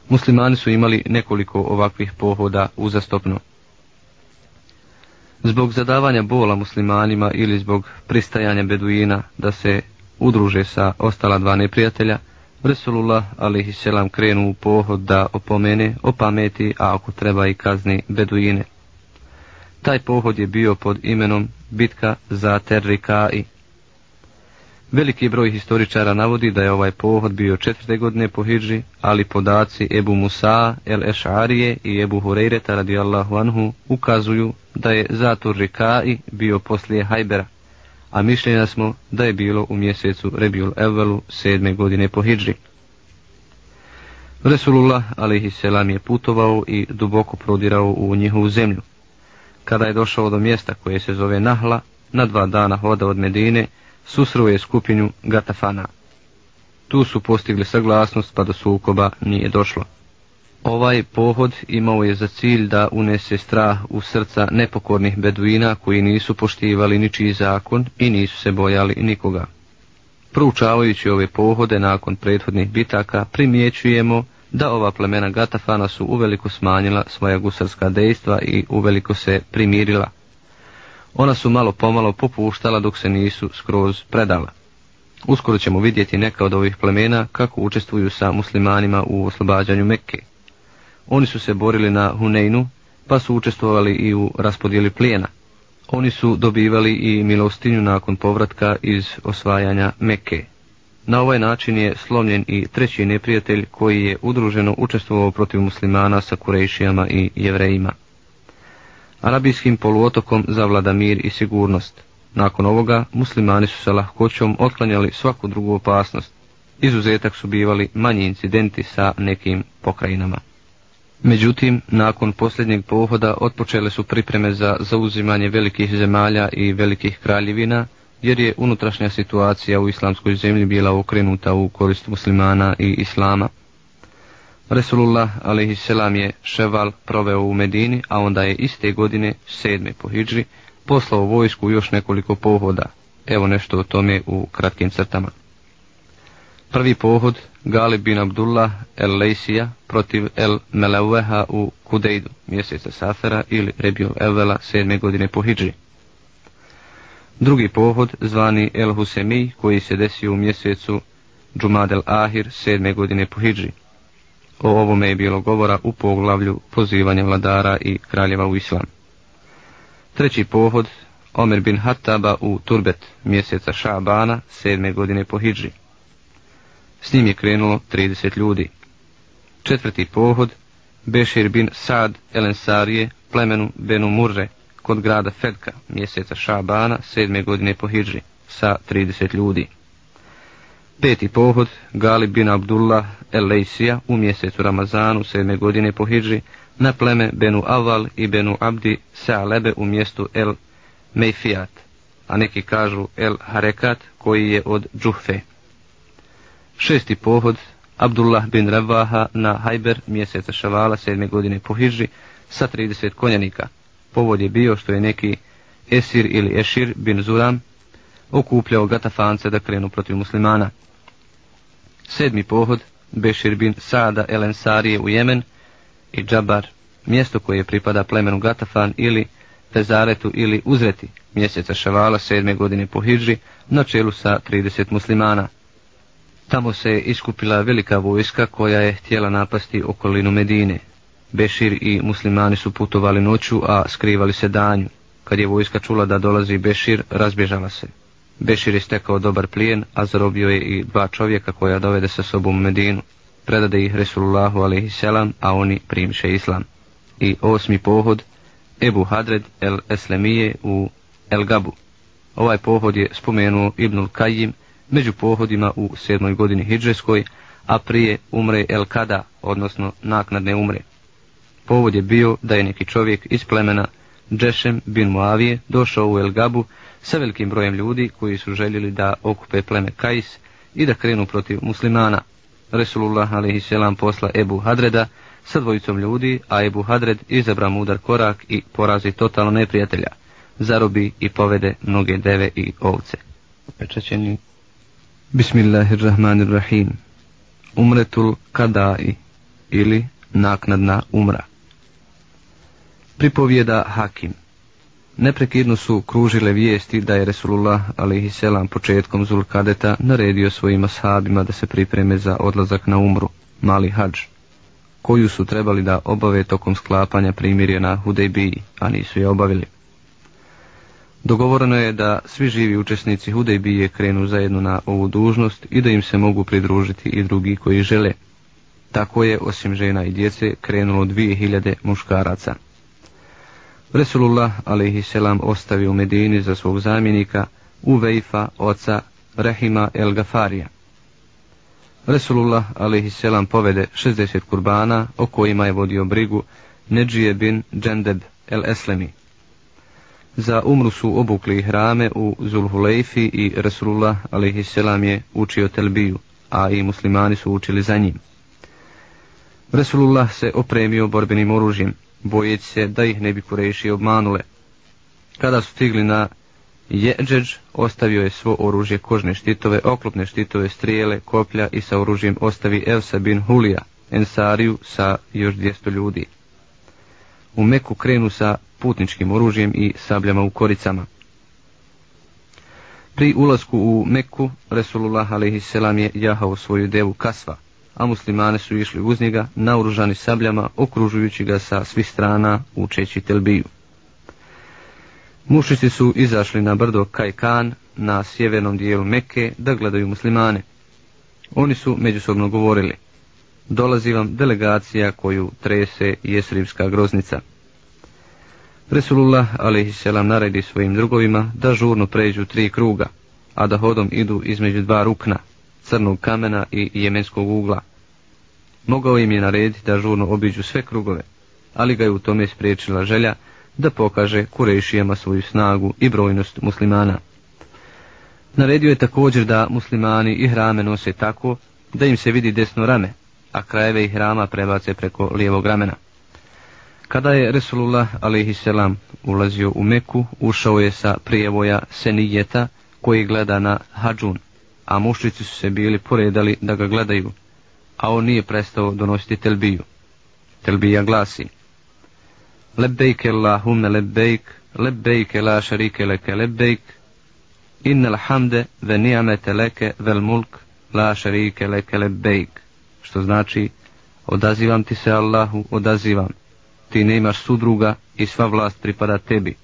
Muslimani su imali nekoliko ovakvih pohoda uzastopno. Zbog zadavanja bola muslimanima ili zbog pristajanja beduina da se udruže sa ostala dva neprijatelja, Resulullah alihi selam krenu u pohod da opomene, opameti, a ako treba i kazni beduine. Taj pohod je bio pod imenom bitka za Terrikai. Veliki broj historičara navodi da je ovaj pohod bio četvrte godine po Hidži, ali podaci Ebu Musa, El Ešarije i Ebu Hurejreta radijallahu anhu ukazuju da je Zatur Rikai bio poslije Hajbera a mišljenja smo da je bilo u mjesecu Rebiul Evvelu sedme godine po Hidži. Resulullah alaihisselam je putovao i duboko prodirao u njihovu zemlju. Kada je došao do mjesta koje se zove Nahla, na dva dana hoda od Medine, susreo je skupinju Gatafana. Tu su postigli saglasnost pa do sukoba nije došlo. Ovaj pohod imao je za cilj da unese strah u srca nepokornih beduina koji nisu poštivali ničiji zakon i nisu se bojali nikoga. Proučavajući ove pohode nakon prethodnih bitaka primjećujemo da ova plemena Gatafana su uveliko smanjila svoja gusarska dejstva i uveliko se primirila. Ona su malo pomalo popuštala dok se nisu skroz predala. Uskoro ćemo vidjeti neka od ovih plemena kako učestvuju sa muslimanima u oslobađanju Mekke. Oni su se borili na Huneinu, pa su učestvovali i u raspodijeli plijena. Oni su dobivali i milostinju nakon povratka iz osvajanja Mekke. Na ovaj način je slomljen i treći neprijatelj koji je udruženo učestvovao protiv muslimana sa Kurejšijama i Jevrejima. Arabijskim poluotokom zavlada mir i sigurnost. Nakon ovoga, muslimani su sa lahkoćom otklanjali svaku drugu opasnost. Izuzetak su bivali manji incidenti sa nekim pokrajinama. Međutim, nakon posljednjeg pohoda otpočele su pripreme za zauzimanje velikih zemalja i velikih kraljevina, jer je unutrašnja situacija u islamskoj zemlji bila okrenuta u korist muslimana i islama. Resulullah alaihisselam je ševal proveo u Medini, a onda je iste godine, sedme po hijđri, poslao vojsku još nekoliko pohoda. Evo nešto o tome u kratkim crtama. Prvi pohod Galib bin Abdullah el Lejsija protiv el Meleweha u Kudejdu, mjeseca Safera ili Rebio Evela sedme godine po Hidži. Drugi pohod zvani El Husemi koji se desio u mjesecu Džumad el Ahir sedme godine po Hidži. O ovome je bilo govora u poglavlju pozivanje vladara i kraljeva u Islam. Treći pohod Omer bin Hattaba u Turbet mjeseca Šabana sedme godine po Hidži. S njim je krenulo 30 ljudi. Četvrti pohod, Bešir bin Sad Elensarije, plemenu Benu Murre, kod grada Fedka, mjeseca Šabana, sedme godine po Hidži, sa 30 ljudi. Peti pohod, Galib bin Abdullah El Lejsija, u mjesecu Ramazanu, sedme godine po Hidži, na pleme Benu Aval i Benu Abdi Sa'lebe u mjestu El Mejfijat, a neki kažu El Harekat, koji je od Džuhfe. Šesti pohod, Abdullah bin Ravaha na Hajber mjeseca Šavala sedme godine po Hidži sa 30 konjanika. Povod je bio što je neki Esir ili Ešir bin Zuram okupljao gatafance da krenu protiv muslimana. Sedmi pohod, Bešir bin Sada el Ensarije u Jemen i Džabar mjesto koje pripada plemenu Gatafan ili Fezaretu ili Uzreti, mjeseca Šavala sedme godine po Hidži, na čelu sa 30 muslimana. Tamo se je iskupila velika vojska koja je htjela napasti okolinu Medine. Bešir i muslimani su putovali noću, a skrivali se danju. Kad je vojska čula da dolazi Bešir, razbježala se. Bešir je stekao dobar plijen, a zarobio je i dva čovjeka koja dovede sa sobom Medinu. Predade ih Resulullahu a.s. a oni primše islam. I osmi pohod, Ebu Hadred el Eslemije u El Gabu. Ovaj pohod je spomenuo Ibnul Kajim među pohodima u sedmoj godini Hidžeskoj, a prije umre El Kada, odnosno naknadne umre. Povod je bio da je neki čovjek iz plemena Džešem bin Muavije došao u El Gabu sa velikim brojem ljudi koji su željeli da okupe pleme Kajs i da krenu protiv muslimana. Resulullah a.s. posla Ebu Hadreda sa dvojicom ljudi, a Ebu Hadred izabra mudar korak i porazi totalno neprijatelja, zarobi i povede mnoge deve i ovce. Pečećeni Bismillahirrahmanirrahim Umretul Kadai ili naknadna umra Pripovjeda Hakim Neprekidno su kružile vijesti da je Resulullah a.s. početkom Zulkadeta naredio svojim ashabima da se pripreme za odlazak na umru, mali hađ, koju su trebali da obave tokom sklapanja primirja na Hudejbiji, a nisu je obavili. Dogovoreno je da svi živi učesnici Hudejbije krenu zajedno na ovu dužnost i da im se mogu pridružiti i drugi koji žele. Tako je, osim žena i djece, krenulo 2000 muškaraca. Resulullah a.s. ostavi u Medini za svog zamjenika Uvejfa, oca Rahima el Gafarija. Resulullah a.s. povede 60 kurbana o kojima je vodio brigu Neđije bin Džendeb el Eslemi. Za umru su obukli hrame u Zulhulejfi i Resulullah a.s. je učio telbiju, a i muslimani su učili za njim. Resulullah se opremio borbenim oružjem, bojeći se da ih ne bi kureši obmanule. Kada su stigli na Jeđeđ, ostavio je svo oružje, kožne štitove, oklopne štitove, strijele, koplja i sa oružjem ostavi Elsa bin Hulija, Ensariju sa još 200 ljudi. U Meku krenu sa putničkim oružjem i sabljama u koricama. Pri ulasku u Meku, Resulullah a.s. je jahao svoju devu Kasva, a muslimane su išli uz njega, naoružani sabljama, okružujući ga sa svih strana, učeći telbiju. Mušici su izašli na brdo Kajkan, na sjevernom dijelu Mekke, da gledaju muslimane. Oni su međusobno govorili, dolazi vam delegacija koju trese jesrimska groznica. Resulullah a.s. naredi svojim drugovima da žurno pređu tri kruga, a da hodom idu između dva rukna, crnog kamena i jemenskog ugla. Mogao im je narediti da žurno obiđu sve krugove, ali ga je u tome spriječila želja da pokaže kurešijama svoju snagu i brojnost muslimana. Naredio je također da muslimani i hrame nose tako da im se vidi desno rame, a krajeve i hrama prebace preko lijevog ramena. Kada je Resulullah a.s. ulazio u Meku, ušao je sa prijevoja Senijeta koji gleda na Hadžun, a mušrici su se bili poredali da ga gledaju, a on nije prestao donositi telbiju. Telbija glasi Lebbejk Allahumme lebbejk, lebbejk la šarike leke lebbejk, innel hamde ve nijamete leke vel mulk la šarike leke lebbejk. Što znači, odazivam ti se Allahu, odazivam ti ne imaš sudruga i sva vlast pripada tebi.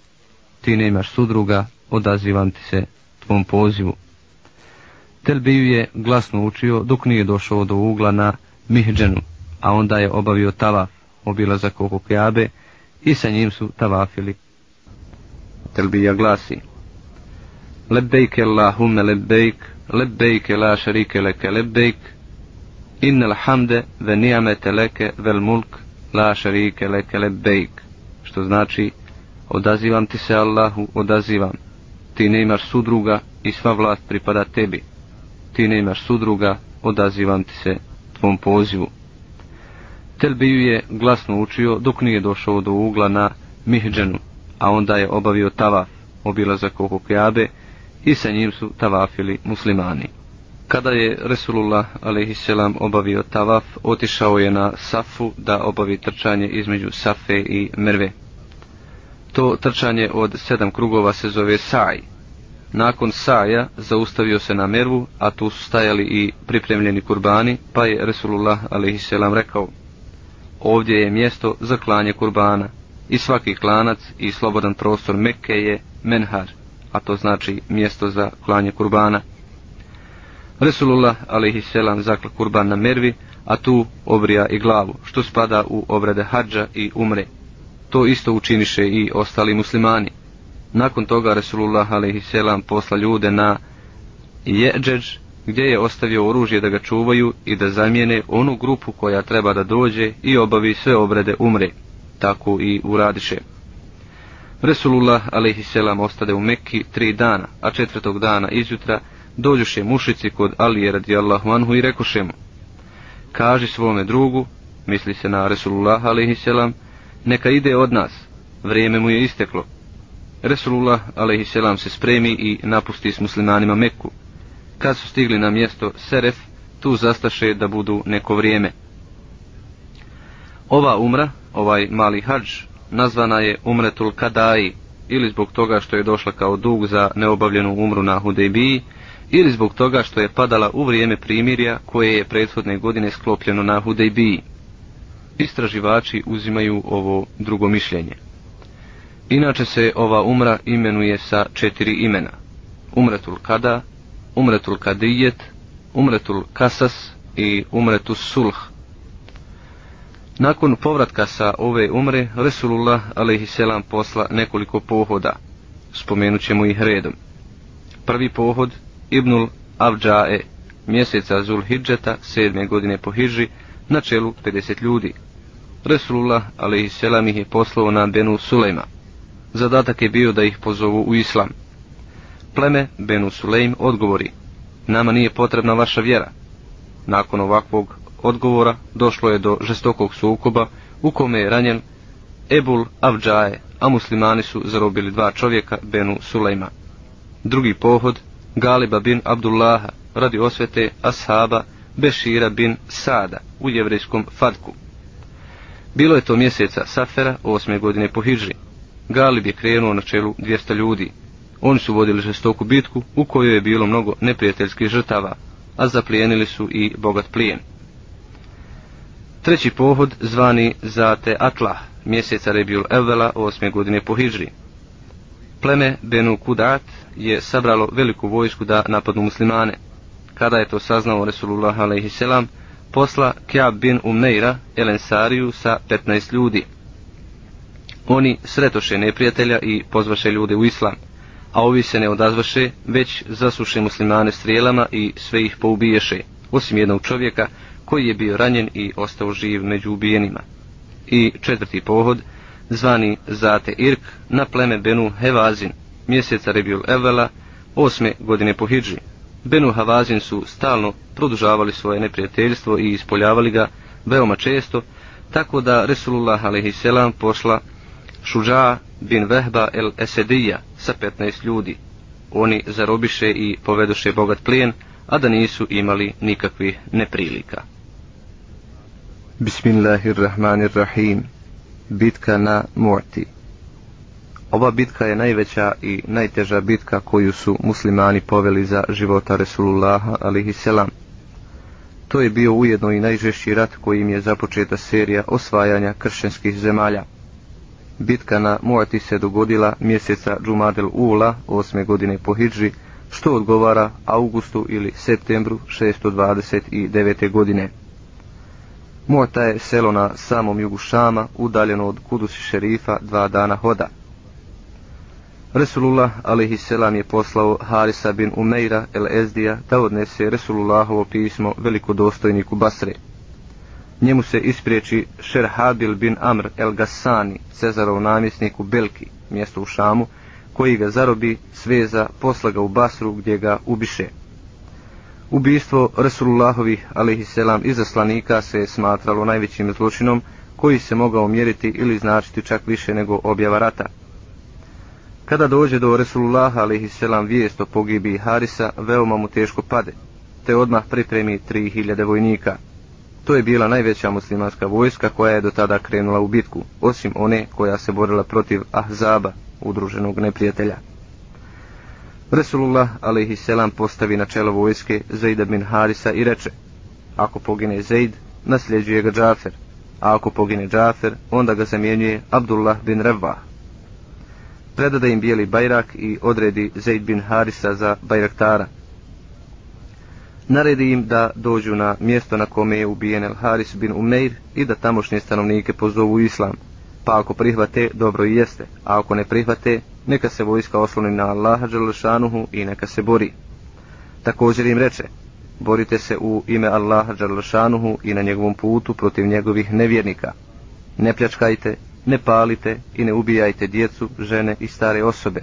Ti ne imaš sudruga, odazivam ti se tvom pozivu. Telbiju je glasno učio dok nije došao do ugla na Mihđenu, a onda je obavio tava obilazak oko Kjabe i sa njim su tavafili. Telbija glasi Lebejke Allahumme lebejk, lebejke la šarike leke lebejk, innel hamde ve nijamete leke vel mulk, la šarike leke lebejk, što znači odazivam ti se Allahu, odazivam. Ti ne imaš sudruga i sva vlast pripada tebi. Ti ne imaš sudruga, odazivam ti se tvom pozivu. Telbiju je glasno učio dok nije došao do ugla na Mihđenu, a onda je obavio tavaf, obilazak oko Kjabe i sa njim su tavafili muslimani. Kada je Resulullah a.s. obavio tavaf, otišao je na Safu da obavi trčanje između Safe i Merve. To trčanje od sedam krugova se zove Saj. Nakon Saja zaustavio se na Mervu, a tu su stajali i pripremljeni kurbani, pa je Resulullah a.s. rekao Ovdje je mjesto za klanje kurbana i svaki klanac i slobodan prostor Mekke je Menhar, a to znači mjesto za klanje kurbana. Resulullah a.s. zakla kurban na Mervi, a tu obrija i glavu, što spada u obrade hađa i umre. To isto učiniše i ostali muslimani. Nakon toga Resulullah a.s. posla ljude na Jeđeđ, gdje je ostavio oružje da ga čuvaju i da zamijene onu grupu koja treba da dođe i obavi sve obrede umre. Tako i uradiše. Resulullah a.s. ostade u Mekki tri dana, a četvrtog dana izjutra dođuše mušici kod Alije radijallahu anhu i rekoše mu Kaži svome drugu, misli se na Resulullah a.s. Neka ide od nas, vrijeme mu je isteklo. Resulullah selam, se spremi i napusti s muslimanima Meku. Kad su stigli na mjesto Seref, tu zastaše da budu neko vrijeme. Ova umra, ovaj mali hađ, nazvana je Umretul Kadai, ili zbog toga što je došla kao dug za neobavljenu umru na Hudejbiji, ili zbog toga što je padala u vrijeme primirja koje je prethodne godine sklopljeno na Hudejbiji. Istraživači uzimaju ovo drugo mišljenje. Inače se ova umra imenuje sa četiri imena. Umretul Kada, Umretul Kadijet, Umretul Kasas i Umretul Sulh. Nakon povratka sa ove umre, Resulullah a.s. posla nekoliko pohoda. Spomenut ćemo ih redom. Prvi pohod Ibnul Avđae, mjeseca Zulhidžeta, sedme godine po Hidži, na čelu 50 ljudi. Resulullah, ali ih je poslao na Benu Sulejma. Zadatak je bio da ih pozovu u islam. Pleme Benu Sulejm odgovori, nama nije potrebna vaša vjera. Nakon ovakvog odgovora došlo je do žestokog sukoba u kome je ranjen Ebul Avđae, a muslimani su zarobili dva čovjeka Benu Sulejma. Drugi pohod Galiba bin Abdullaha radi osvete ashaba Bešira bin Sada u jevrejskom Fadku. Bilo je to mjeseca Safera, osme godine po Hidži. Galib je krenuo na čelu 200 ljudi. Oni su vodili žestoku bitku u kojoj je bilo mnogo neprijateljskih žrtava, a zaplijenili su i bogat plijen. Treći pohod zvani Zate Atlah, mjeseca Rebjul Evvela, osme godine po Hidžri. pleme Benu Kudat je sabralo veliku vojsku da napadnu muslimane. Kada je to saznao Resulullah a.s. posla Kjab bin Umneira Elensariju sa 15 ljudi. Oni sretoše neprijatelja i pozvaše ljude u islam, a ovi se ne odazvaše, već zasuše muslimane strijelama i sve ih poubiješe, osim jednog čovjeka koji je bio ranjen i ostao živ među ubijenima. I četvrti pohod – zvani Zate Irk na pleme Benu Hevazin, mjeseca Rebjul Evela, osme godine po Hidži. Benu Havazin su stalno produžavali svoje neprijateljstvo i ispoljavali ga veoma često, tako da Resulullah a.s. posla Šuđa bin Vehba el Esedija sa 15 ljudi. Oni zarobiše i povedoše bogat plijen, a da nisu imali nikakvih neprilika. Bismillahirrahmanirrahim bitka na Mu'ti. Ova bitka je najveća i najteža bitka koju su muslimani poveli za života Resulullaha alihi selam. To je bio ujedno i najžešći rat kojim je započeta serija osvajanja kršćanskih zemalja. Bitka na Muati se dogodila mjeseca Džumadel Ula, osme godine po Hidži, što odgovara augustu ili septembru 629. godine. Muata je selo na samom jugu Šama, udaljeno od Kudusi šerifa dva dana hoda. Resulullah a.s. je poslao Harisa bin Umeira el Ezdija da odnese Resulullahovo pismo velikodostojniku Basre. Njemu se ispriječi Šerhabil bin Amr el Gassani, Cezarov namjesnik u Belki, mjesto u Šamu, koji ga zarobi, sveza, posla ga u Basru gdje ga ubiše. Ubistvo Resulullahovih alaihisselam izaslanika se je smatralo najvećim zločinom koji se mogao mjeriti ili značiti čak više nego objava rata. Kada dođe do Resulullaha alaihisselam vijest o pogibi Harisa, veoma mu teško pade. te odmah pripremi 3000 vojnika. To je bila najveća muslimanska vojska koja je do tada krenula u bitku, osim one koja se borila protiv Ahzaba, udruženog neprijatelja. Resulullah a.s. postavi na čelo vojske Zaida bin Harisa i reče Ako pogine Zaid, nasljeđuje ga Džafer, a ako pogine Džafer, onda ga zamjenjuje Abdullah bin Revah. Predada im bijeli bajrak i odredi Zaid bin Harisa za bajraktara. Naredi im da dođu na mjesto na kome je ubijen El Haris bin Umeir i da tamošnje stanovnike pozovu islam. Pa ako prihvate, dobro i jeste, a ako ne prihvate, neka se vojska osloni na Allaha Đalešanuhu i neka se bori. Također im reče, borite se u ime Allaha Đalešanuhu i na njegovom putu protiv njegovih nevjernika. Ne pljačkajte, ne palite i ne ubijajte djecu, žene i stare osobe.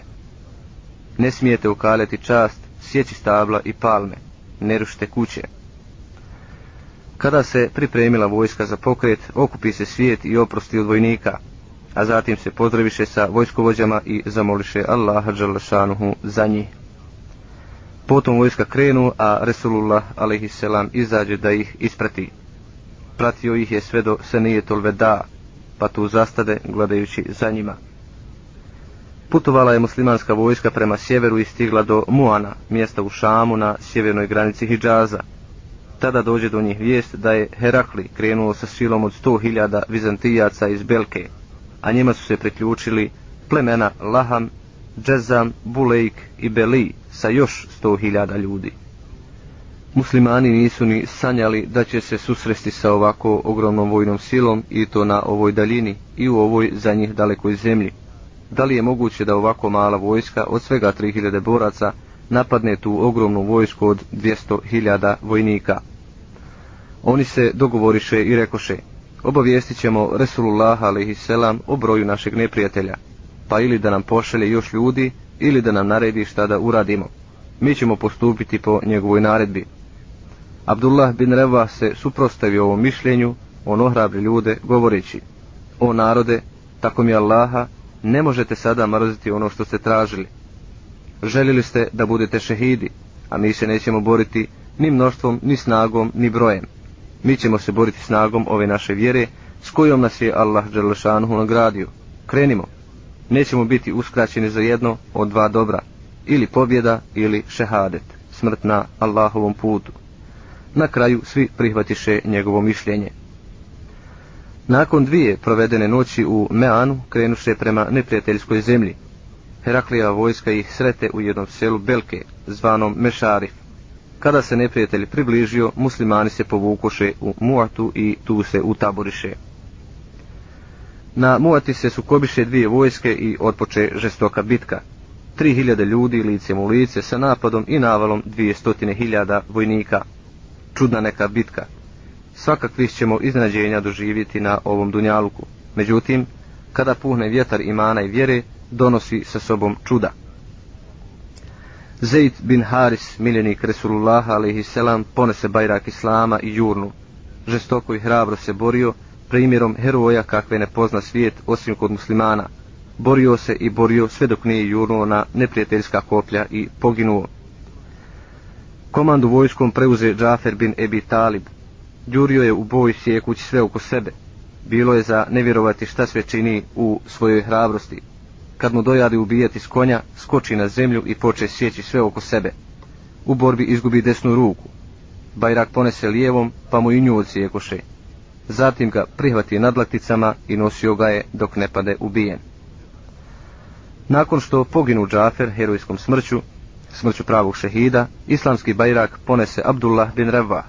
Ne smijete ukaleti čast, sjeći stabla i palme, ne rušite kuće. Kada se pripremila vojska za pokret, okupi se svijet i oprosti od vojnika, a zatim se pozdraviše sa vojskovođama i zamoliše Allaha Đalešanuhu za njih. Potom vojska krenu, a Resulullah a.s. izađe da ih isprati. Pratio ih je sve do Senijetol Veda, pa tu zastade gledajući za njima. Putovala je muslimanska vojska prema sjeveru i stigla do Muana, mjesta u Šamu na sjevernoj granici Hidžaza. Tada dođe do njih vijest da je Herakli krenuo sa silom od 100.000 vizantijaca iz Belke, a njima su se priključili plemena Laham, Džezam, Bulejk i Beli sa još 100.000 ljudi. Muslimani nisu ni sanjali da će se susresti sa ovako ogromnom vojnom silom i to na ovoj daljini i u ovoj za njih dalekoj zemlji. Da li je moguće da ovako mala vojska od svega 3000 boraca napadne tu ogromnu vojsku od 200.000 vojnika? Oni se dogovoriše i rekoše, obavijestit ćemo Resulullah a.s. o broju našeg neprijatelja, pa ili da nam pošalje još ljudi, ili da nam naredi šta da uradimo. Mi ćemo postupiti po njegovoj naredbi. Abdullah bin Reva se suprostavio ovom mišljenju, on ohrabri ljude, govoreći, o narode, tako mi Allaha, ne možete sada mrziti ono što ste tražili. Želili ste da budete šehidi, a mi se nećemo boriti ni mnoštvom, ni snagom, ni brojem. Mi ćemo se boriti snagom ove naše vjere, s kojom nas je Allah Đerlešanuhu nagradio. Krenimo. Nećemo biti uskraćeni za jedno od dva dobra, ili pobjeda, ili šehadet, smrt na Allahovom putu. Na kraju svi prihvatiše njegovo mišljenje. Nakon dvije provedene noći u Meanu krenuše prema neprijateljskoj zemlji. Heraklija vojska ih srete u jednom selu Belke, zvanom Mešarif. Kada se neprijatelj približio, muslimani se povukoše u Muatu i tu se utaboriše. Na Muati se sukobiše dvije vojske i otpoče žestoka bitka. 3000 ljudi licem u lice sa napadom i navalom 200.000 vojnika. Čudna neka bitka svakakvih ćemo iznadženja doživjeti na ovom dunjaluku. Međutim, kada puhne vjetar imana i vjere, donosi sa sobom čuda. Zaid bin Haris, miljenik Resulullah a.s. ponese bajrak Islama i jurnu. Žestoko i hrabro se borio, primjerom heroja kakve ne pozna svijet osim kod muslimana. Borio se i borio sve dok nije jurnuo na neprijateljska koplja i poginuo. Komandu vojskom preuze Džafer bin Ebi Talib. Đurio je u boj sjekući sve oko sebe. Bilo je za nevjerovati šta sve čini u svojoj hrabrosti. Kad mu dojade ubijati s konja, skoči na zemlju i poče sjeći sve oko sebe. U borbi izgubi desnu ruku. Bajrak ponese lijevom, pa mu i nju odsjekoše. Zatim ga prihvati nadlakticama i nosio ga je dok ne pade ubijen. Nakon što poginu Džafer herojskom smrću, smrću pravog šehida, islamski bajrak ponese Abdullah bin Reva.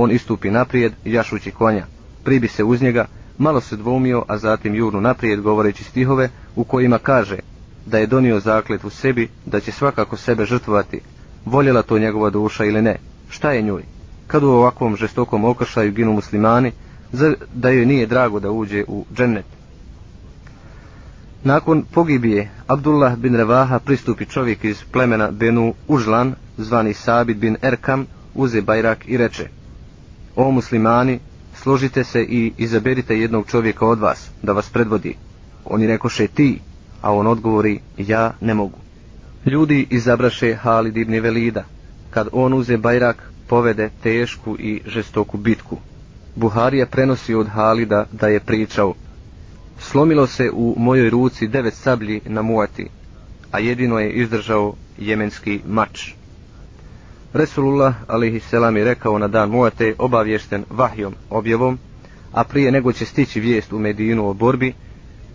On istupi naprijed, jašući konja, pribi se uz njega, malo se dvoumio, a zatim jurnu naprijed govoreći stihove u kojima kaže da je donio zaklet u sebi da će svakako sebe žrtvovati, voljela to njegova duša ili ne, šta je njoj? Kad u ovakvom žestokom okršaju ginu muslimani, da joj nije drago da uđe u džennet. Nakon pogibije, Abdullah bin Revaha pristupi čovjek iz plemena Benu Užlan, zvani Sabit bin Erkam, uze bajrak i reče O muslimani, složite se i izaberite jednog čovjeka od vas, da vas predvodi. Oni rekoše ti, a on odgovori ja ne mogu. Ljudi izabraše Halid ibn Velida. Kad on uze bajrak, povede tešku i žestoku bitku. Buharija prenosi od Halida da je pričao Slomilo se u mojoj ruci devet sablji na muati, a jedino je izdržao jemenski mač. Resulullah a.s. je rekao na dan muate obavješten vahjom objevom, a prije nego će stići vijest u Medinu o borbi,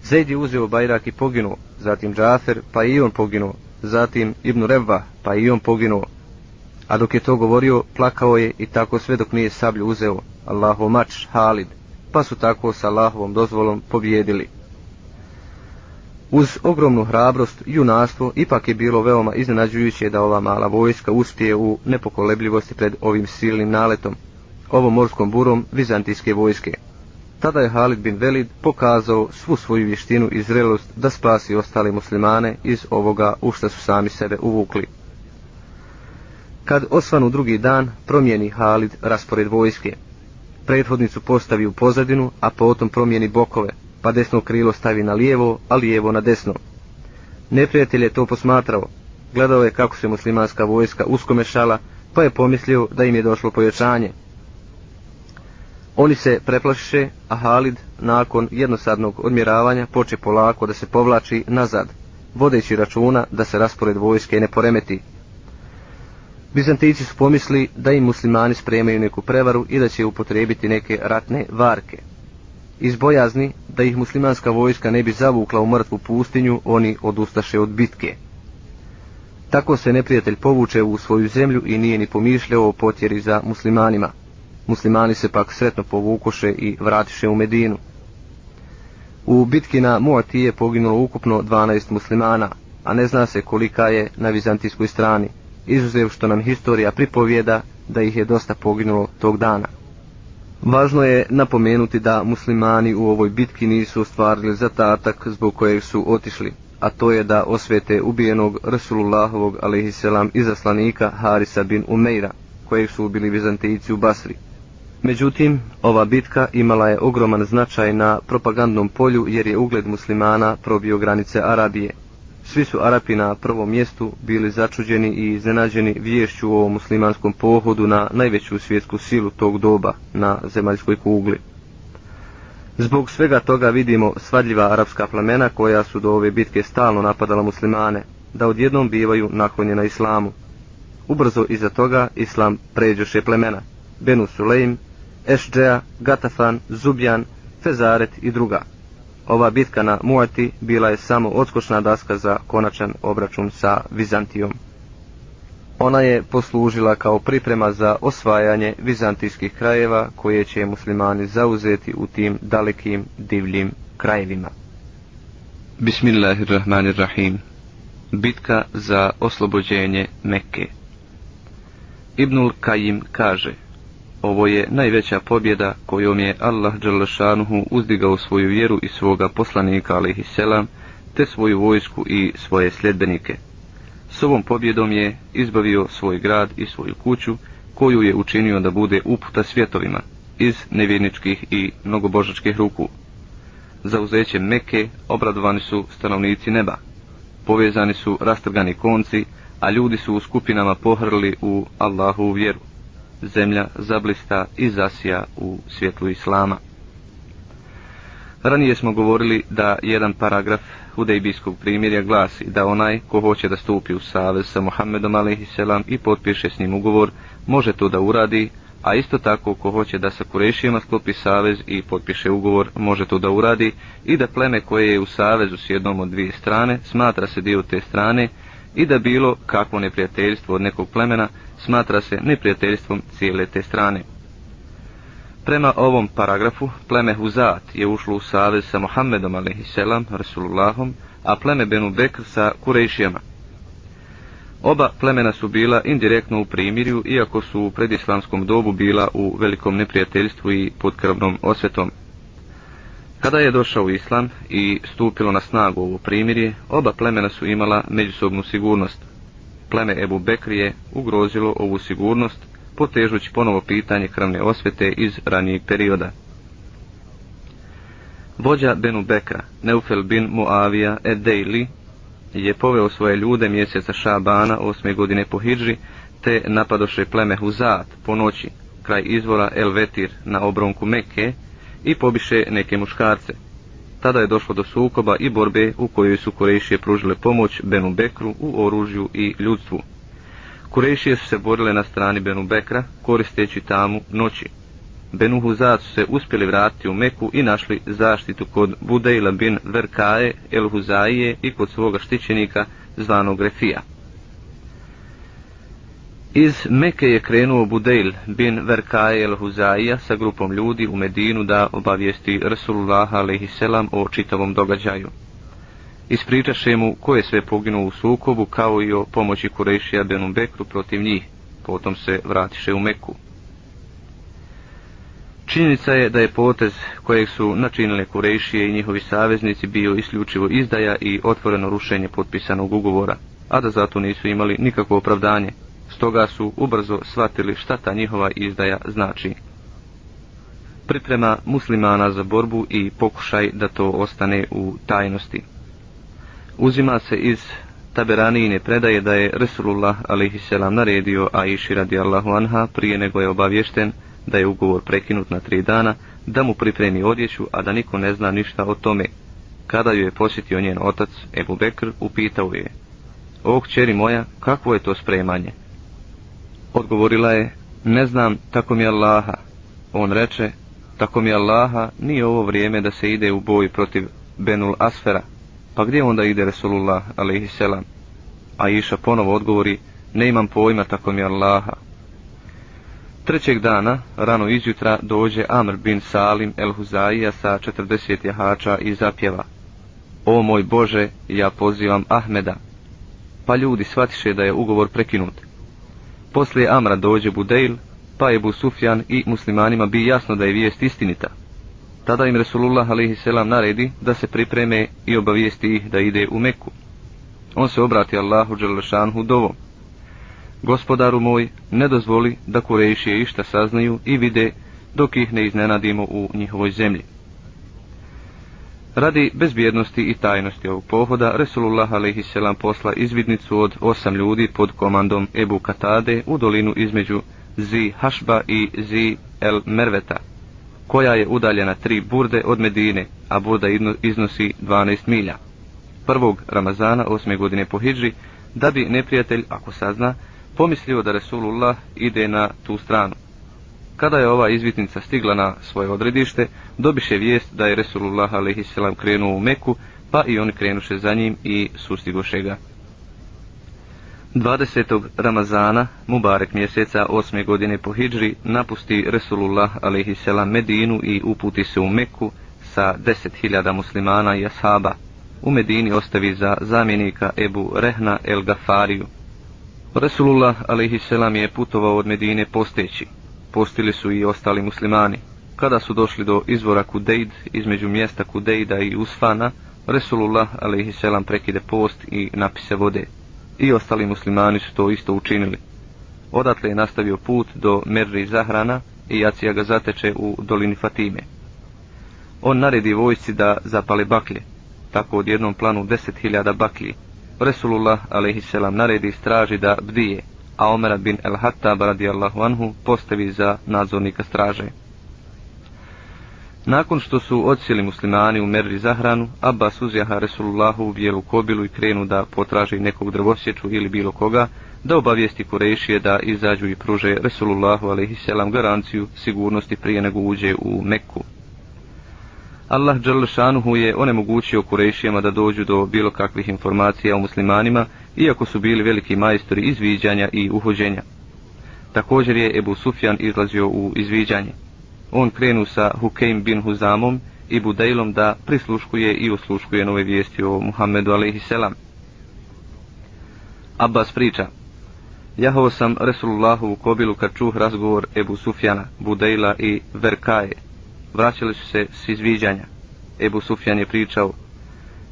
Zaid je uzeo bajrak i poginuo, zatim Džafer, pa i on poginuo, zatim Ibn Revva, pa i on poginuo. A dok je to govorio, plakao je i tako sve dok nije sablju uzeo, Allahov mač, Halid, pa su tako sa Allahovom dozvolom pobjedili. Uz ogromnu hrabrost i junaštvo, ipak je bilo veoma iznenađujuće da ova mala vojska uspije u nepokolebljivosti pred ovim silnim naletom, ovom morskom burom vizantijske vojske. Tada je Halid bin Velid pokazao svu svoju vještinu i zrelost da spasi ostale muslimane iz ovoga u što su sami sebe uvukli. Kad osvanu drugi dan, promijeni Halid raspored vojske. Prethodnicu postavi u pozadinu, a potom promijeni bokove, pa desno krilo stavi na lijevo, a lijevo na desno. Neprijatelj je to posmatrao. Gledao je kako se muslimanska vojska uskomešala, pa je pomislio da im je došlo pojačanje. Oni se preplašiše, a Halid, nakon jednosadnog odmjeravanja, poče polako da se povlači nazad, vodeći računa da se raspored vojske ne poremeti. Bizantici su pomisli da im muslimani spremaju neku prevaru i da će upotrebiti neke ratne varke. Iz bojazni da ih muslimanska vojska ne bi zavukla u mrtvu pustinju, oni odustaše od bitke. Tako se neprijatelj povuče u svoju zemlju i nije ni pomišljao o potjeri za muslimanima muslimani se pak sretno povukoše i vratiše u Medinu. U bitki na Muati je poginulo ukupno 12 muslimana, a ne zna se kolika je na vizantijskoj strani, izuzev što nam historija pripovijeda da ih je dosta poginulo tog dana. Važno je napomenuti da muslimani u ovoj bitki nisu ostvarili zatatak zbog kojeg su otišli, a to je da osvete ubijenog Rasulullahovog alaihisselam izaslanika Harisa bin Umeira, kojeg su ubili vizantijci u Basri. Međutim, ova bitka imala je ogroman značaj na propagandnom polju jer je ugled muslimana probio granice Arabije. Svi su Arapi na prvom mjestu bili začuđeni i iznenađeni vješću o muslimanskom pohodu na najveću svjetsku silu tog doba na zemaljskoj kugli. Zbog svega toga vidimo svadljiva arapska plemena koja su do ove bitke stalno napadala muslimane, da odjednom bivaju naklonjena islamu. Ubrzo iza toga islam pređoše plemena, Benu Sulejm, Ešđeja, Gatafan, Zubjan, Fezaret i druga. Ova bitka na Muati bila je samo odskočna daska za konačan obračun sa Vizantijom. Ona je poslužila kao priprema za osvajanje vizantijskih krajeva koje će muslimani zauzeti u tim dalekim divljim krajevima. Bismillahirrahmanirrahim. Bitka za oslobođenje Mekke. Ibnul Kajim kaže Ovo je najveća pobjeda kojom je Allah Đalešanuhu uzdigao svoju vjeru i svoga poslanika alaihisselam, te svoju vojsku i svoje sljedbenike. S ovom pobjedom je izbavio svoj grad i svoju kuću, koju je učinio da bude uputa svjetovima, iz nevjerničkih i mnogobožačkih ruku. Za uzećem Meke obradovani su stanovnici neba. Povezani su rastrgani konci, a ljudi su u skupinama pohrli u Allahu vjeru zemlja zablista i zasija u svjetlu Islama. Ranije smo govorili da jedan paragraf hudejbijskog primjerja glasi da onaj ko hoće da stupi u savez sa Muhammedom a.s. i potpiše s njim ugovor, može to da uradi, a isto tako ko hoće da sa Kurešijama sklopi savez i potpiše ugovor, može to da uradi i da pleme koje je u savezu s jednom od dvije strane smatra se dio te strane i da bilo kakvo neprijateljstvo od nekog plemena smatra se neprijateljstvom cijele te strane. Prema ovom paragrafu, pleme Huzat je ušlo u savez sa Mohamedom a.s. Rasulullahom, a pleme Benu Bekr sa Kurejšijama. Oba plemena su bila indirektno u primirju, iako su u predislamskom dobu bila u velikom neprijateljstvu i podkrvnom osvetom. Kada je došao islam i stupilo na snagu ovo primirje, oba plemena su imala međusobnu sigurnost pleme Ebu Bekrije ugrozilo ovu sigurnost, potežući ponovo pitanje krvne osvete iz ranijeg perioda. Vođa Benu Bekra, Neufel bin Muavija Ed je poveo svoje ljude mjeseca Šabana osme godine po Hidži, te napadoše pleme Huzat po noći, kraj izvora El Vetir na obronku Mekke i pobiše neke muškarce. Tada je došlo do sukoba i borbe u kojoj su Kurešije pružile pomoć Benu Bekru u oružju i ljudstvu. Kurešije su se borile na strani Benu Bekra, koristeći tamu noći. Benu Huzad su se uspjeli vratiti u Meku i našli zaštitu kod Budejla bin Verkaje El Huzaije i kod svoga štićenika zvanog Refija. Iz Meke je krenuo Budejl bin Verkaje el Huzaija sa grupom ljudi u Medinu da obavijesti Rasulullah a.s. o čitavom događaju. Ispričaše mu ko je sve poginuo u sukobu kao i o pomoći Kurešija Benu Bekru protiv njih, potom se vratiše u Meku. Činjenica je da je potez kojeg su načinile Kurešije i njihovi saveznici bio isključivo izdaja i otvoreno rušenje potpisanog ugovora, a da zato nisu imali nikakvo opravdanje, stoga su ubrzo shvatili šta ta njihova izdaja znači. Priprema muslimana za borbu i pokušaj da to ostane u tajnosti. Uzima se iz taberanine predaje da je Resulullah a.s. naredio Aishi radijallahu anha prije nego je obavješten da je ugovor prekinut na tri dana, da mu pripremi odjeću, a da niko ne zna ništa o tome. Kada ju je posjetio njen otac, Ebu Bekr, upitao je, O, kćeri moja, kakvo je to spremanje? Odgovorila je, ne znam, tako mi Allaha. On reče, tako mi Allaha, nije ovo vrijeme da se ide u boj protiv Benul Asfera. Pa gdje onda ide Resulullah, alaihisselam? A Iša ponovo odgovori, ne imam pojma, tako mi Allaha. Trećeg dana, rano izjutra, dođe Amr bin Salim el Huzaija sa 40 jahača i zapjeva. O moj Bože, ja pozivam Ahmeda. Pa ljudi shvatiše da je ugovor prekinut. Poslije Amra dođe Budejl, pa je Sufjan i muslimanima bi jasno da je vijest istinita. Tada im Resulullah a.s. naredi da se pripreme i obavijesti ih da ide u Meku. On se obrati Allahu Đelešanhu dovom. Gospodaru moj, ne dozvoli da Kurejšije išta saznaju i vide dok ih ne iznenadimo u njihovoj zemlji. Radi bezbjednosti i tajnosti ovog pohoda, Resulullah a.s. posla izvidnicu od osam ljudi pod komandom Ebu Katade u dolinu između Zi Hašba i Zi El Merveta, koja je udaljena tri burde od Medine, a burda iznosi 12 milja. Prvog Ramazana, osme godine po Hidži, da bi neprijatelj, ako sazna, pomislio da Resulullah ide na tu stranu. Kada je ova izvitnica stigla na svoje odredište, dobiše vijest da je Resulullah a.s. krenuo u Meku, pa i oni krenuše za njim i sustigoše ga. 20. Ramazana, Mubarek mjeseca 8. godine po Hidžri, napusti Resulullah a.s. Medinu i uputi se u Meku sa 10.000 muslimana i ashaba. U Medini ostavi za zamjenika Ebu Rehna el Gafariju. Resulullah a.s. je putovao od Medine posteći postili su i ostali muslimani. Kada su došli do izvora Kudejd, između mjesta Kudejda i Usfana, Resulullah a.s. prekide post i napise vode. I ostali muslimani su to isto učinili. Odatle je nastavio put do Merri Zahrana i Jacija ga zateče u dolini Fatime. On naredi vojsci da zapale baklje, tako od jednom planu 10.000 baklji. Resulullah a.s. naredi straži da bdije, a Omera bin el-Hattab radijallahu anhu postavi za nadzornika straže. Nakon što su odsjeli muslimani u Merri zahranu, Abbas uzjaha Resulullahu u bijelu kobilu i krenu da potraži nekog drvosječu ili bilo koga, da obavijesti Kurešije da izađu i pruže Resulullahu alaihisselam garanciju sigurnosti prije nego uđe u Mekku. Allah Đalšanuhu je onemogućio Kurešijama da dođu do bilo kakvih informacija o muslimanima iako su bili veliki majstori izviđanja i uhođenja. Također je Ebu Sufjan izlazio u izviđanje. On krenu sa Hukeim bin Huzamom i Budejlom da prisluškuje i usluškuje nove vijesti o Muhammedu a.s. Abbas priča, Jahao sam Resulullahovu kobilu kad čuh razgovor Ebu Sufjana, Budejla i Verkaje. Vraćali su se s izviđanja. Ebu Sufjan je pričao,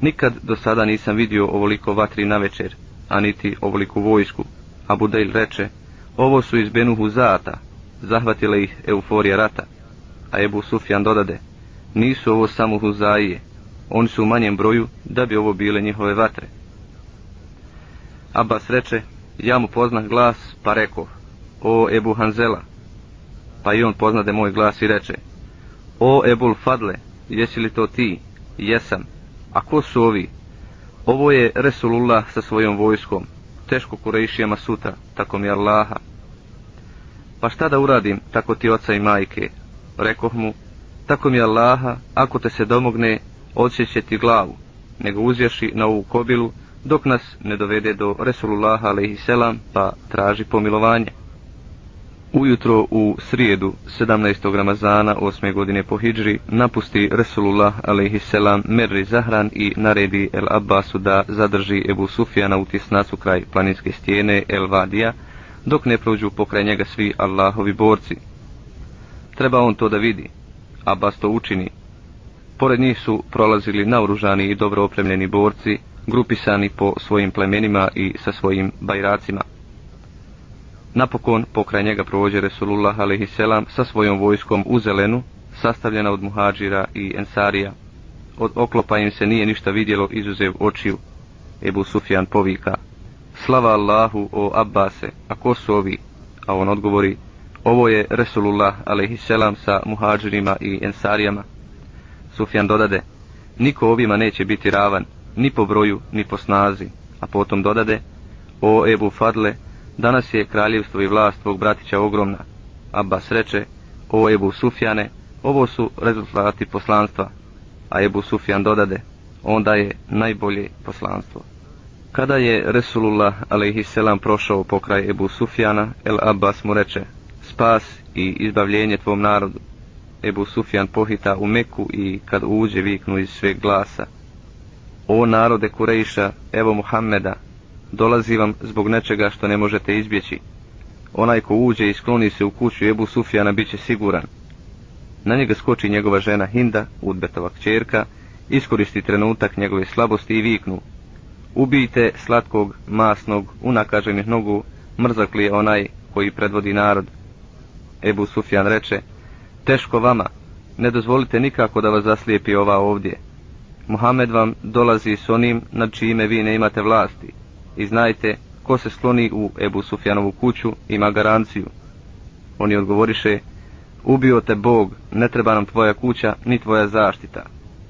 Nikad do sada nisam vidio ovoliko vatri na večer, a niti ovoliku vojsku, a Budejl reče, ovo su iz Benuhu Zata, zahvatila ih euforija rata, a Ebu Sufjan dodade, nisu ovo samo Huzaije, oni su u manjem broju da bi ovo bile njihove vatre. Abbas reče, Ja mu poznah glas, pa rekao, o Ebu Hanzela. Pa i on poznade moj glas i reče, o Ebul Fadle, jesi li to ti? Jesam. A ko su ovi? Ovo je Resulullah sa svojom vojskom, teško kurejšijama sutra, tako mi Allaha. Pa šta da uradim, tako ti oca i majke? Rekoh mu, tako mi Allaha, ako te se domogne, odsjeće ti glavu, nego uzješi na ovu kobilu, dok nas ne dovede do Resulullaha alaihisselam, pa traži pomilovanje. Ujutro u srijedu 17. Ramazana 8. godine po Hidžri napusti Resulullah a.s. Merri Zahran i naredi El Abbasu da zadrži Ebu Sufjana u tisnacu kraj planinske stijene El Vadija, dok ne prođu pokraj njega svi Allahovi borci. Treba on to da vidi. Abbas to učini. Pored njih su prolazili naoružani i dobro opremljeni borci, grupisani po svojim plemenima i sa svojim bajracima. Napokon pokraj njega prođe Resulullah a.s. sa svojom vojskom u zelenu, sastavljena od muhađira i ensarija. Od oklopa im se nije ništa vidjelo izuzev očiju. Ebu Sufjan povika, Slava Allahu o Abbase, a ko su ovi? A on odgovori, ovo je Resulullah a.s. sa muhađirima i ensarijama. Sufjan dodade, niko ovima neće biti ravan, ni po broju, ni po snazi. A potom dodade, o Ebu Fadle, Danas je kraljevstvo i vlast tvog bratića ogromna. Abbas reče, o Ebu Sufjane, ovo su rezultati poslanstva. A Ebu Sufjan dodade, onda je najbolje poslanstvo. Kada je Resulullah alaihisselam prošao pokraj Ebu Sufjana, El Abbas mu reče, spas i izbavljenje tvom narodu. Ebu Sufjan pohita u Meku i kad uđe viknu iz sveg glasa. O narode Kurejša, evo Muhammeda, dolazi vam zbog nečega što ne možete izbjeći. Onaj ko uđe i skloni se u kuću Ebu Sufjana bit će siguran. Na njega skoči njegova žena Hinda, Udbetova kćerka, iskoristi trenutak njegove slabosti i viknu. Ubijte slatkog, masnog, unakaženih nogu, mrzakli je onaj koji predvodi narod. Ebu Sufjan reče, teško vama, ne dozvolite nikako da vas zaslijepi ova ovdje. Muhammed vam dolazi s onim nad čime vi ne imate vlasti i znajte, ko se skloni u Ebu Sufjanovu kuću, ima garanciju. Oni odgovoriše, ubio te Bog, ne treba nam tvoja kuća, ni tvoja zaštita.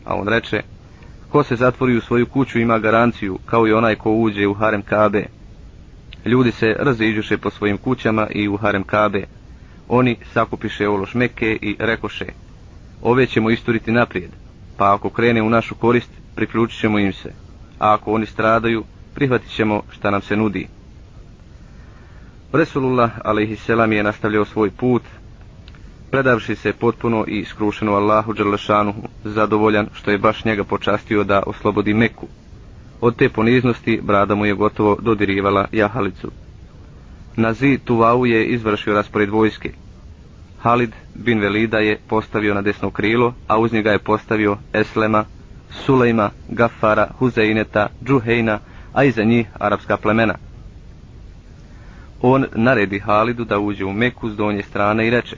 A on reče, ko se zatvori u svoju kuću ima garanciju, kao i onaj ko uđe u harem Kabe. Ljudi se raziđuše po svojim kućama i u harem Kabe. Oni sakupiše ološ meke i rekoše, ove ćemo isturiti naprijed, pa ako krene u našu korist, priključit ćemo im se. A ako oni stradaju, prihvatit ćemo šta nam se nudi. Resulullah a.s. je nastavljao svoj put, predavši se potpuno i skrušeno Allahu Đerlešanuhu, zadovoljan što je baš njega počastio da oslobodi Meku. Od te poniznosti brada mu je gotovo dodirivala jahalicu. Na zi Tuvau je izvršio raspored vojske. Halid bin Velida je postavio na desno krilo, a uz njega je postavio Eslema, Sulejma, Gafara, Huzeineta, Džuhejna, a iza njih arapska plemena. On naredi Halidu da uđe u Meku s donje strane i reče,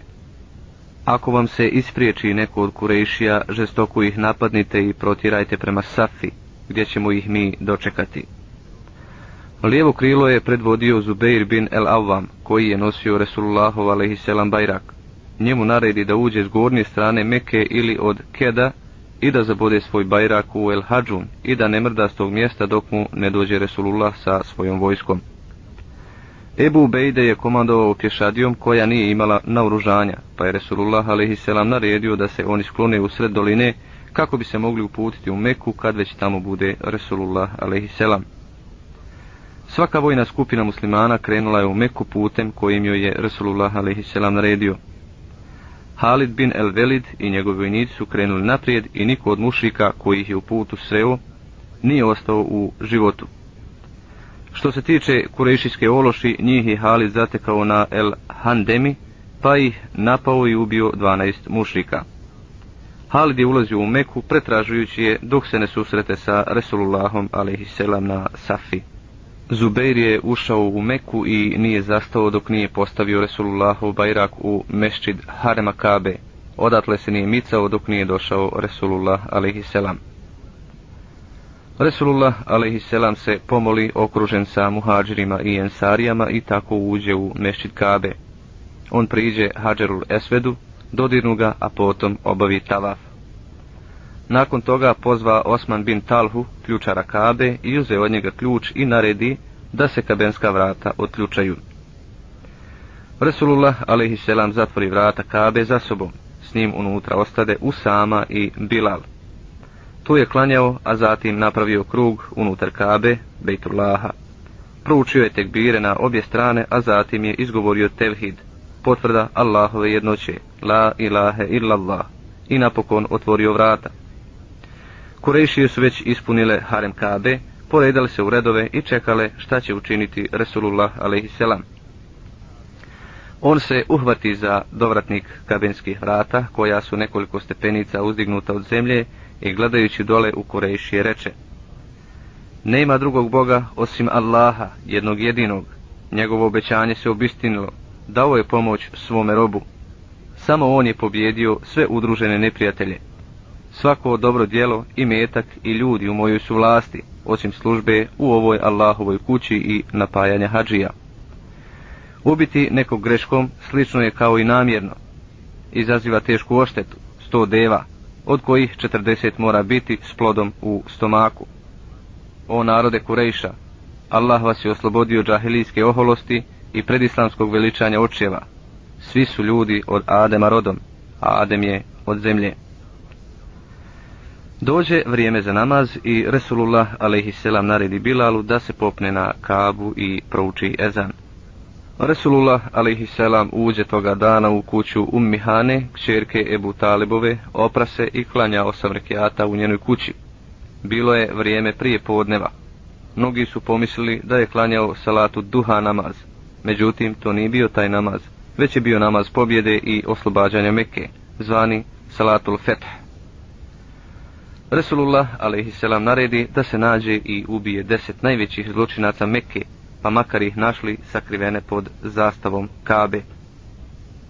Ako vam se ispriječi neko od Kurejšija, žestoko ih napadnite i protirajte prema Safi, gdje ćemo ih mi dočekati. Lijevo krilo je predvodio Zubeir bin El Avvam, koji je nosio Resulullahov a.s. bajrak. Njemu naredi da uđe s gornje strane Meke ili od Keda i da zabode svoj bajrak u El Hadžun i da ne mrda s tog mjesta dok mu ne dođe Resulullah sa svojom vojskom. Ebu Bejde je komandovao pješadijom koja nije imala naoružanja, pa je Resulullah a.s. naredio da se oni sklone u sred doline kako bi se mogli uputiti u Meku kad već tamo bude Resulullah a.s. Svaka vojna skupina muslimana krenula je u Meku putem kojim joj je Resulullah a.s. naredio. Halid bin El Velid i njegovi vojnici su krenuli naprijed i niko od mušika koji ih je u putu sreo nije ostao u životu. Što se tiče kurešijske ološi, njih je Halid zatekao na El Handemi, pa ih napao i ubio 12 mušika. Halid je ulazio u Meku pretražujući je dok se ne susrete sa Resulullahom a.s. na Safi. Zubeir je ušao u Meku i nije zastao dok nije postavio Resulullahov bajrak u mešćid Harema Kabe. Odatle se nije micao dok nije došao Resulullah a.s. Resulullah a.s. se pomoli okružen sa muhađirima i ensarijama i tako uđe u mešćid Kabe. On priđe Hadžerul Esvedu, dodirnu ga, a potom obavi tavaf. Nakon toga pozva Osman bin Talhu, ključara Kabe, i uze od njega ključ i naredi da se kabenska vrata otključaju. Resulullah a.s. zatvori vrata Kabe za sobom, s njim unutra ostade Usama i Bilal. Tu je klanjao, a zatim napravio krug unutar Kabe, Bejtullaha. Proučio je tekbire na obje strane, a zatim je izgovorio tevhid, potvrda Allahove jednoće, la ilahe illallah, i napokon otvorio vrata. Kurejšije su već ispunile harem Kabe, poredale se u redove i čekale šta će učiniti Resulullah a.s. On se uhvati za dovratnik kabenskih vrata, koja su nekoliko stepenica uzdignuta od zemlje, i gledajući dole u Kurejšije reče Nema drugog Boga osim Allaha, jednog jedinog. Njegovo obećanje se obistinilo, dao je pomoć svome robu. Samo on je pobjedio sve udružene neprijatelje. Svako dobro djelo i metak i ljudi u mojoj su vlasti, osim službe u ovoj Allahovoj kući i napajanja hađija. Ubiti nekog greškom slično je kao i namjerno. Izaziva tešku oštetu, 100 deva, od kojih 40 mora biti s plodom u stomaku. O narode Kurejša, Allah vas je oslobodio džahilijske oholosti i predislamskog veličanja očeva. Svi su ljudi od Adema rodom, a Adem je od zemlje. Dođe vrijeme za namaz i Resulullah a.s. naredi Bilalu da se popne na Kabu i prouči ezan. Resulullah a.s. uđe toga dana u kuću Ummihane, kćerke Ebu Talibove, oprase i klanja osam rekiata u njenoj kući. Bilo je vrijeme prije podneva. Mnogi su pomislili da je klanjao salatu duha namaz. Međutim, to nije bio taj namaz, već je bio namaz pobjede i oslobađanja Mekke, zvani salatul fetah. Resulullah a.s. naredi da se nađe i ubije deset najvećih zločinaca Mekke, pa makar ih našli sakrivene pod zastavom Kabe.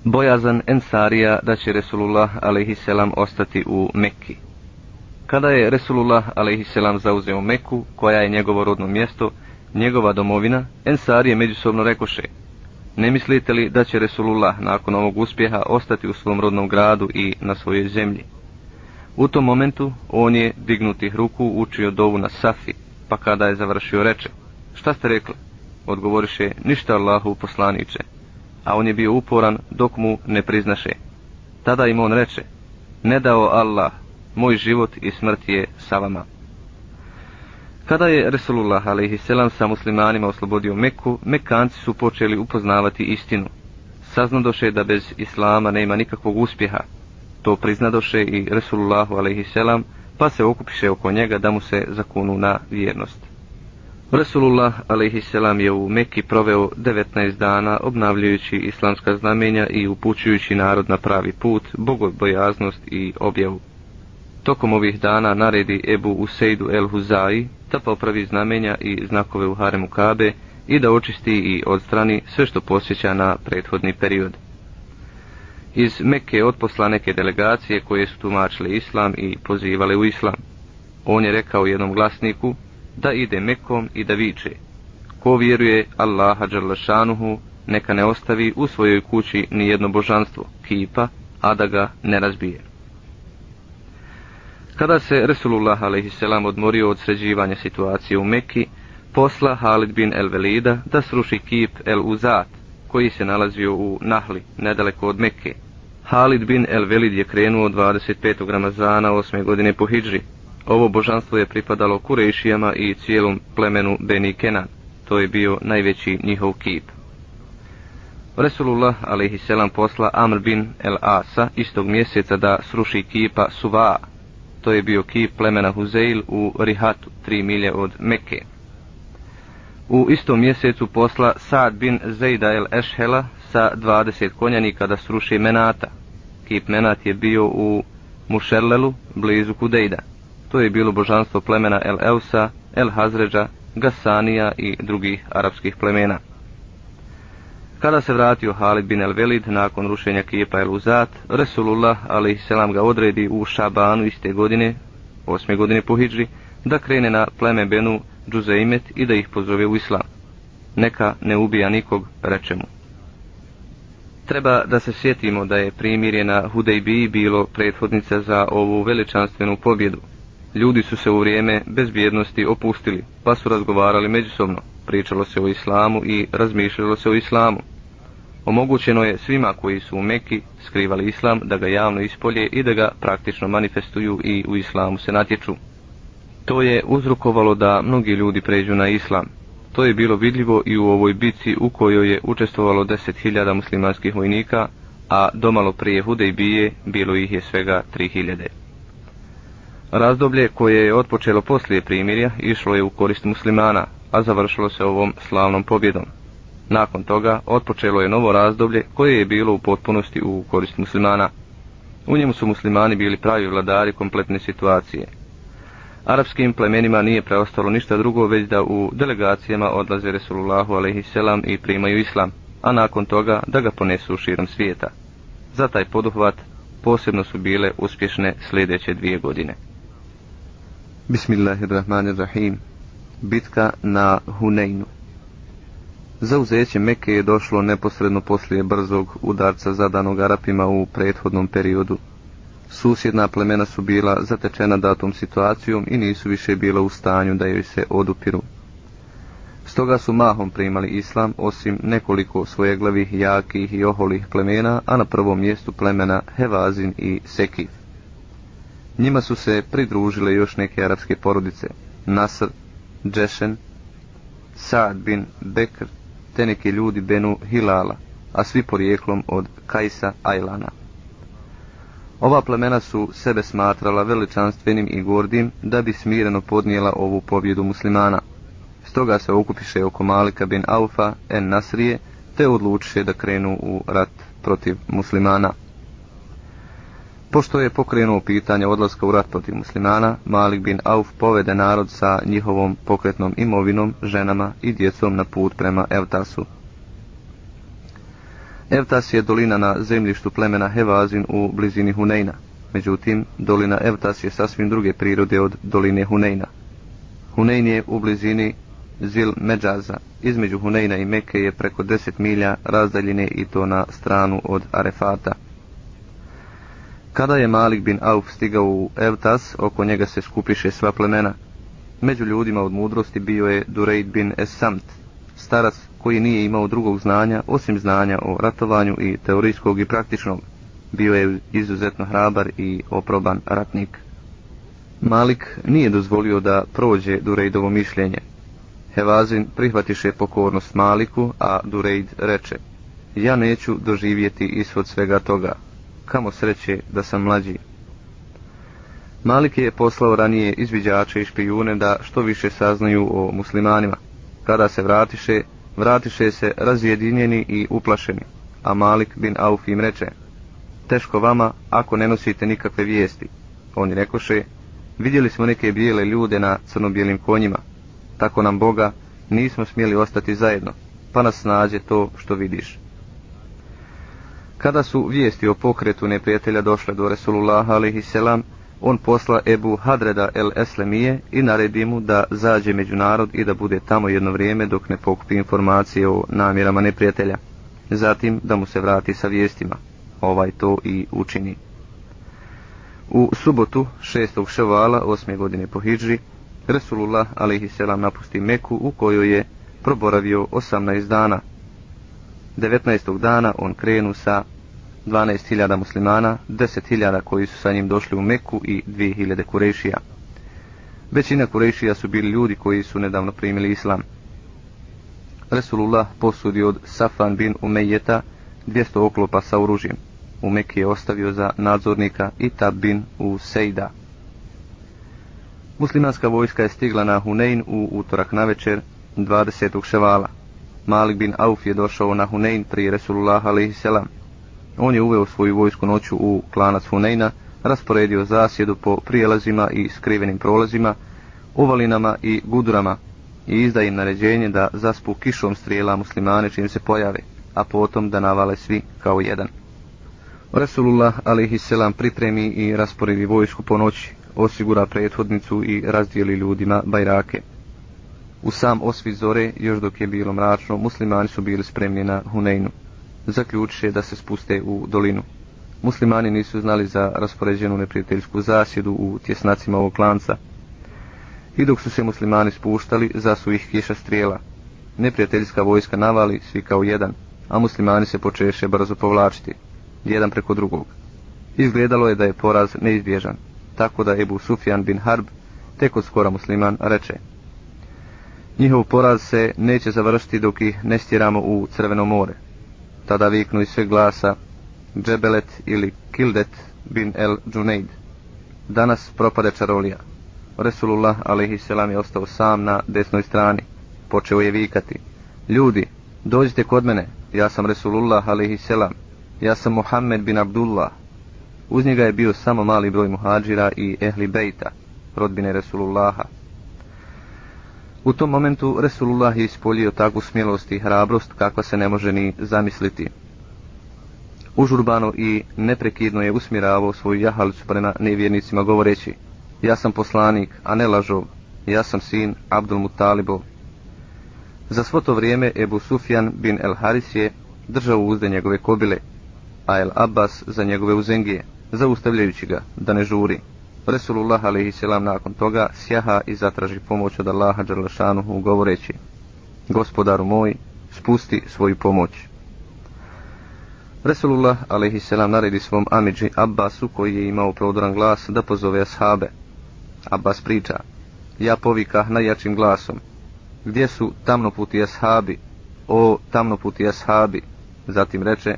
Bojazan Ensarija da će Resulullah a.s. ostati u Mekki. Kada je Resulullah a.s. zauzeo Meku, koja je njegovo rodno mjesto, njegova domovina, Ensarije međusobno rekoše, ne mislite li da će Resulullah nakon ovog uspjeha ostati u svom rodnom gradu i na svojoj zemlji? U tom momentu on je dignutih ruku učio dovu na Safi, pa kada je završio reče, šta ste rekli? odgovoriše ništa Allahu poslaniče, a on je bio uporan dok mu ne priznaše. Tada im on reče, ne dao Allah, moj život i smrt je sa vama. Kada je Resulullah a.s. sa muslimanima oslobodio Meku, Mekanci su počeli upoznavati istinu. Saznadoše da bez Islama nema nikakvog uspjeha. To priznadoše i Resulullahu a.s. pa se okupiše oko njega da mu se zakunu na vjernost. Resulullah a.s. je u Mekki proveo 19 dana obnavljajući islamska znamenja i upućujući narod na pravi put, bogobojaznost i objavu. Tokom ovih dana naredi Ebu Useidu el Huzai da popravi znamenja i znakove u haremu Kabe i da očisti i odstrani sve što posjeća na prethodni period. Iz Mekke otposla neke delegacije koje su tumačile islam i pozivale u islam. On je rekao jednom glasniku, da ide Mekom i da viče. Ko vjeruje Allaha Đarlašanuhu, neka ne ostavi u svojoj kući ni jedno božanstvo, kipa, a da ga ne razbije. Kada se Resulullah a.s. odmorio od sređivanja situacije u Mekki, posla Halid bin El Velida da sruši kip El Uzat, koji se nalazio u Nahli, nedaleko od Mekke. Halid bin El Velid je krenuo 25. Ramazana 8. godine po Hidži, Ovo božanstvo je pripadalo Kurešijama i cijelom plemenu Beni Kenan. To je bio najveći njihov kip. Resulullah a.s. posla Amr bin El Asa istog mjeseca da sruši kipa Suva. To je bio kip plemena Huzeil u Rihatu, tri milje od Mekke. U istom mjesecu posla Sad bin Zejda el Ešhela sa 20 konjanika da sruši Menata. Kip Menat je bio u Mušerlelu, blizu Kudejda to je bilo božanstvo plemena El Eusa, El Hazređa, Gasanija i drugih arapskih plemena. Kada se vratio Halid bin El Velid nakon rušenja kijepa El Uzat, Resulullah a.s. ga odredi u Šabanu iste godine, osme godine po Hidži, da krene na pleme Benu Džuzeimet i da ih pozove u islam. Neka ne ubija nikog, reče mu. Treba da se sjetimo da je primirje na Hudejbiji bilo prethodnica za ovu veličanstvenu pobjedu. Ljudi su se u vrijeme bezbjednosti opustili, pa su razgovarali međusobno, pričalo se o islamu i razmišljalo se o islamu. Omogućeno je svima koji su u Meki skrivali islam da ga javno ispolje i da ga praktično manifestuju i u islamu se natječu. To je uzrokovalo da mnogi ljudi pređu na islam. To je bilo vidljivo i u ovoj bici u kojoj je učestvovalo 10.000 muslimanskih vojnika, a domalo prije Hude i Bije bilo ih je svega 3.000. Razdoblje koje je otpočelo poslije primirja išlo je u korist muslimana, a završilo se ovom slavnom pobjedom. Nakon toga otpočelo je novo razdoblje koje je bilo u potpunosti u korist muslimana. U njemu su muslimani bili pravi vladari kompletne situacije. Arapskim plemenima nije preostalo ništa drugo već da u delegacijama odlaze Resulullahu a.s. i primaju islam, a nakon toga da ga ponesu širom svijeta. Za taj poduhvat posebno su bile uspješne sljedeće dvije godine. Bismillahirrahmanirrahim. Bitka na Huneinu. Zauzeće Mekke je došlo neposredno poslije brzog udarca zadanog Arapima u prethodnom periodu. Susjedna plemena su bila zatečena datom situacijom i nisu više bila u stanju da joj se odupiru. Stoga su mahom primali islam, osim nekoliko svojeglavih, jakih i oholih plemena, a na prvom mjestu plemena Hevazin i Sekif. Njima su se pridružile još neke arapske porodice, Nasr, Džešen, Saad bin Bekr, te neki ljudi Benu Hilala, a svi porijeklom od Kajsa Ajlana. Ova plemena su sebe smatrala veličanstvenim i gordim da bi smireno podnijela ovu pobjedu muslimana. Stoga se okupiše oko Malika bin Aufa en Nasrije, te odlučiše da krenu u rat protiv muslimana. Pošto je pokrenuo pitanje odlaska u rat protiv muslimana, Malik bin Auf povede narod sa njihovom pokretnom imovinom, ženama i djecom na put prema Evtasu. Evtas je dolina na zemljištu plemena Hevazin u blizini Hunejna. Međutim, dolina Evtas je sasvim druge prirode od doline Hunejna. Hunejn je u blizini Zil Međaza. Između Hunejna i Meke je preko 10 milja razdaljine i to na stranu od Arefata. Kada je Malik bin Auf stigao u Evtas, oko njega se skupiše sva plemena. Među ljudima od mudrosti bio je Dureid bin Esamt, starac koji nije imao drugog znanja osim znanja o ratovanju i teorijskog i praktičnog. Bio je izuzetno hrabar i oproban ratnik. Malik nije dozvolio da prođe Durejdovo mišljenje. Hevazin prihvatiše pokornost Maliku, a Durejd reče, ja neću doživjeti ishod svega toga, kamo sreće da sam mlađi. Malik je poslao ranije izviđače i špijune da što više saznaju o muslimanima. Kada se vratiše, vratiše se razjedinjeni i uplašeni, a Malik bin Auf im reče, teško vama ako ne nosite nikakve vijesti. Oni rekoše, vidjeli smo neke bijele ljude na crnobijelim konjima, tako nam Boga nismo smjeli ostati zajedno, pa nas nađe to što vidiš. Kada su vijesti o pokretu neprijatelja došle do Resulullah a.s on posla Ebu Hadreda el Eslemije i naredi mu da zađe među narod i da bude tamo jedno vrijeme dok ne pokupi informacije o namjerama neprijatelja. Zatim da mu se vrati sa vijestima. Ovaj to i učini. U subotu 6. ševala 8. godine po Hidži, Resulullah a.s. napusti Meku u kojoj je proboravio 18 dana. 19. dana on krenu sa 12.000 muslimana, 10.000 koji su sa njim došli u Meku i 2.000 kurešija. Većina kurešija su bili ljudi koji su nedavno primili islam. Resulullah posudi od Safan bin Umejeta 200 oklopa sa oružjem. U Meki je ostavio za nadzornika Itab bin Usejda. Muslimanska vojska je stigla na Hunein u utorak na večer 20. ševala. Malik bin Auf je došao na Hunein prije Resulullah a.s. On je uveo svoju vojsku noću u klanac Hunejna, rasporedio zasjedu po prijelazima i skrivenim prolazima, uvalinama i gudurama i izda im naređenje da zaspu kišom strijela muslimane čim se pojave, a potom da navale svi kao jedan. Resulullah alaihisselam pripremi i rasporedi vojsku po noći, osigura prethodnicu i razdijeli ljudima bajrake. U sam osvi zore, još dok je bilo mračno, muslimani su bili spremni na Huneinu. Zaključiše da se spuste u dolinu. Muslimani nisu znali za raspoređenu neprijateljsku zasjedu u tjesnacima ovog klanca. I dok su se muslimani spuštali, zasu ih kiša strijela. Neprijateljska vojska navali svi kao jedan, a muslimani se počeše brzo povlačiti, jedan preko drugog. Izgledalo je da je poraz neizbježan, tako da Ebu Sufjan bin Harb, tek od skora musliman, reče Njihov poraz se neće završiti dok ih ne stjeramo u Crveno more. Tada viknu iz sve glasa Džebelet ili Kildet bin el Džunejd. Danas propade čarolija. Resulullah a.s. je ostao sam na desnoj strani. Počeo je vikati. Ljudi, dođite kod mene. Ja sam Resulullah a.s. Ja sam Muhammed bin Abdullah. Uz njega je bio samo mali broj muhađira i ehli bejta, rodbine Resulullaha. U tom momentu Resulullah je ispolio takvu smjelost i hrabrost kakva se ne može ni zamisliti. Užurbano i neprekidno je usmjeravao svoju jahalicu prema nevjernicima govoreći Ja sam poslanik, a ne lažov, ja sam sin Abdul Mutalibov. Za svo to vrijeme Ebu Sufjan bin El Haris je držao uzde njegove kobile, a El Abbas za njegove uzengije, zaustavljajući ga da ne žuri. Resulullah a.s. nakon toga sjaha i zatraži pomoć od Allaha Đerlašanuhu govoreći Gospodaru moj, spusti svoju pomoć. Resulullah a.s. naredi svom amidži Abbasu koji je imao prodoran glas da pozove ashabe. Abbas priča, ja povikah najjačim glasom, gdje su tamnoputi ashabi, o tamnoputi ashabi, zatim reče,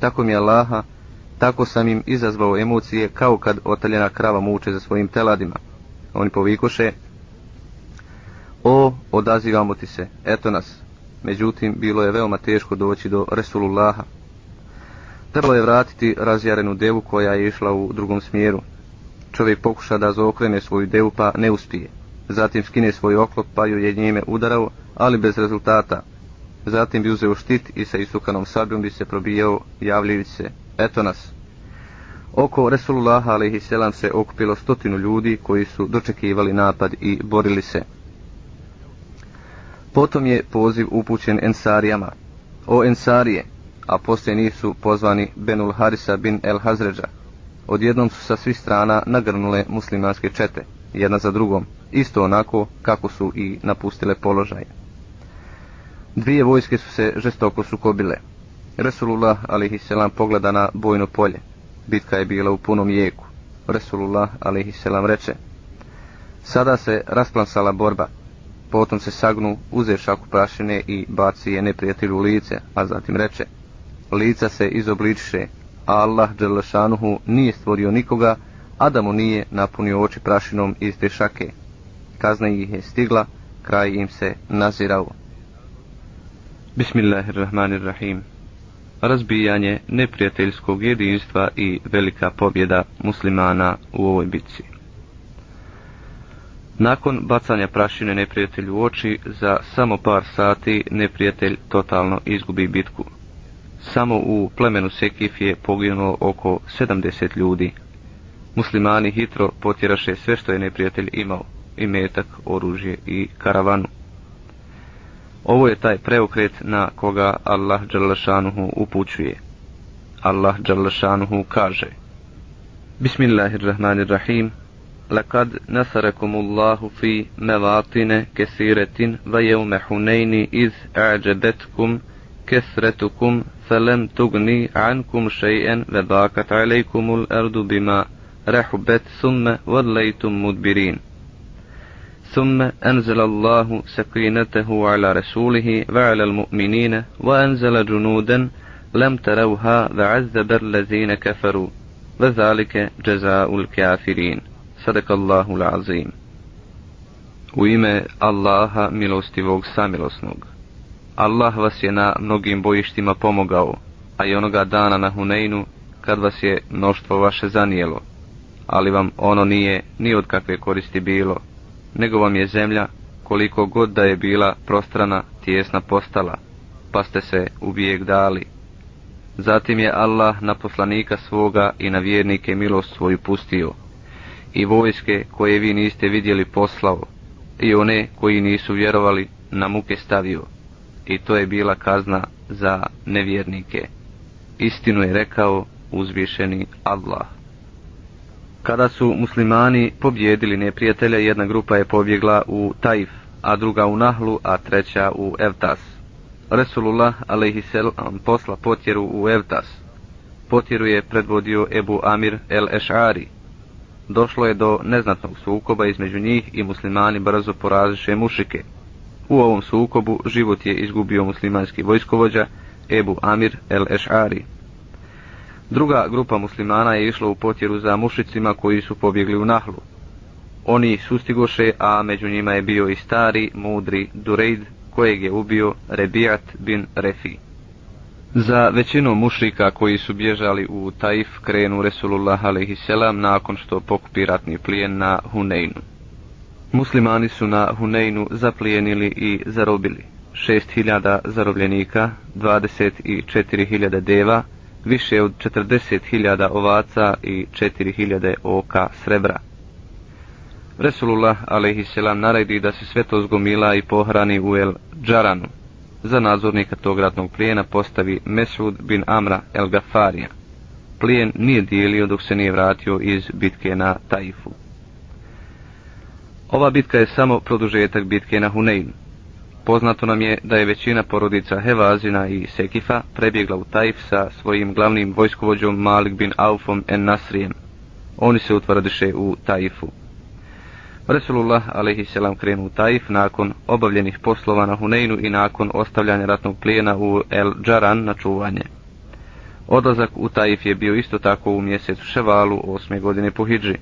tako mi Allaha, tako sam im izazvao emocije kao kad otaljena krava muče za svojim teladima. Oni povikoše, o, odazivamo ti se, eto nas. Međutim, bilo je veoma teško doći do Resulullaha, Trebalo je vratiti razjarenu devu koja je išla u drugom smjeru. Čovjek pokuša da zaokrene svoju devu pa ne uspije. Zatim skine svoj oklop pa ju je njime udarao, ali bez rezultata. Zatim bi uzeo štit i sa isukanom sabljom bi se probijao javljajući se. Eto nas. Oko Resulullah a.s. se okupilo stotinu ljudi koji su dočekivali napad i borili se. Potom je poziv upućen Ensarijama. O Ensarije, a poslije nisu pozvani Benul Harisa bin El Hazređa. Odjednom su sa svih strana nagrnule muslimanske čete, jedna za drugom, isto onako kako su i napustile položaje. Dvije vojske su se žestoko sukobile. Resulullah a.s. pogleda na bojno polje. Bitka je bila u punom jeku. Resulullah a.s. reče Sada se rasplansala borba. Potom se sagnu, uze šaku prašine i baci je neprijatelju u lice, a zatim reče lica se izobličiše, a Allah Đelešanuhu nije stvorio nikoga, a da mu nije napunio oči prašinom iz te šake. Kazna ih je stigla, kraj im se nazirao. Bismillahirrahmanirrahim. Razbijanje neprijateljskog jedinstva i velika pobjeda muslimana u ovoj bitci. Nakon bacanja prašine neprijatelju u oči, za samo par sati neprijatelj totalno izgubi bitku samo u plemenu Sekif je poginulo oko 70 ljudi. Muslimani hitro potjeraše sve što je neprijatelj imao, i metak, oružje i karavanu. Ovo je taj preokret na koga Allah Đalašanuhu upućuje. Allah Đalašanuhu kaže Bismillahirrahmanirrahim Lekad nasarakumullahu fi mevatine kesiretin ve jevme huneyni iz ađebetkum kesretukum felem tugni ankum şeyen ve bakat alejkumul erdu bima rehubet summe vallaytum mudbirin. ثم أنزل الله سكينته على رسوله وعلى المؤمنين وأنزل جنودا لم تروها وعذب الذين كفروا وذلك جزاء الكافرين صدق الله العظيم U ime Allaha milostivog samilosnog. Allah vas je na mnogim bojištima pomogao, a i onoga dana na Huneinu, kad vas je mnoštvo vaše zanijelo, ali vam ono nije ni od kakve koristi bilo, nego vam je zemlja, koliko god da je bila prostrana, tijesna postala, pa ste se u dali. Zatim je Allah na poslanika svoga i na vjernike milost svoju pustio. I vojske koje vi niste vidjeli poslao. I one koji nisu vjerovali na muke stavio. I to je bila kazna za nevjernike. Istinu je rekao uzvišeni Allah. Kada su muslimani pobjedili neprijatelja, jedna grupa je pobjegla u Taif, a druga u Nahlu, a treća u Evtas. Resulullah alaihisselam posla potjeru u Evtas. Potjeru je predvodio Ebu Amir el Eš'ari. Došlo je do neznatnog sukoba između njih i muslimani brzo poraziše mušike. U ovom sukobu život je izgubio muslimanski vojskovođa Ebu Amir el Eš'ari. Druga grupa muslimana je išla u potjeru za mušicima koji su pobjegli u Nahlu. Oni sustigoše, a među njima je bio i stari, mudri Dureid, kojeg je ubio Rebijat bin Refi. Za većinu mušrika koji su bježali u Taif krenu Resulullah a.s. nakon što pokupi ratni plijen na Huneinu. Muslimani su na Huneinu zaplijenili i zarobili 6000 zarobljenika, 24.000 deva, više od 40.000 ovaca i 4.000 oka srebra. Resulullah a.s. naredi da se sve to zgomila i pohrani u El Džaranu. Za nadzornika tog ratnog plijena postavi Mesud bin Amra El Gafarija. Plijen nije dijelio dok se nije vratio iz bitke na Taifu. Ova bitka je samo produžetak bitke na Huneinu. Poznato nam je da je većina porodica Hevazina i Sekifa prebjegla u Taif sa svojim glavnim vojskovođom Malik bin Aufom en Nasrijem. Oni se utvrdiše u Taifu. Resulullah a.s. krenu u Taif nakon obavljenih poslova na Huneinu i nakon ostavljanja ratnog plijena u El Džaran na čuvanje. Odlazak u Taif je bio isto tako u mjesecu Ševalu osme godine po Hidži.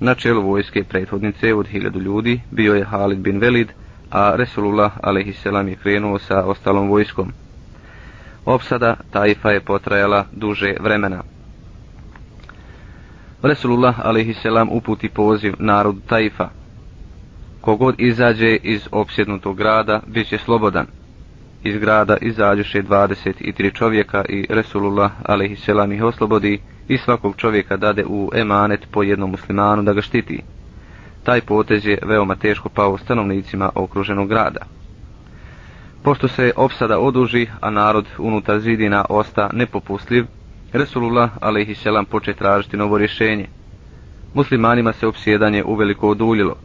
Na čelu vojske prethodnice od hiljadu ljudi bio je Halid bin Velid, a Resulullah alaihisselam je krenuo sa ostalom vojskom. Opsada Taifa je potrajala duže vremena. Resulullah alaihisselam uputi poziv narodu Taifa. Kogod izađe iz opsjednutog grada, bit će slobodan. Iz grada izađuše 23 čovjeka i Resulullah alaihisselam ih oslobodi i svakog čovjeka dade u emanet po jednom muslimanu da ga štiti taj potez je veoma teško pao stanovnicima okruženog grada. Pošto se opsada oduži, a narod unutar zidina osta nepopustljiv, Resulullah a.s. poče tražiti novo rješenje. Muslimanima se opsjedanje uveliko oduljilo.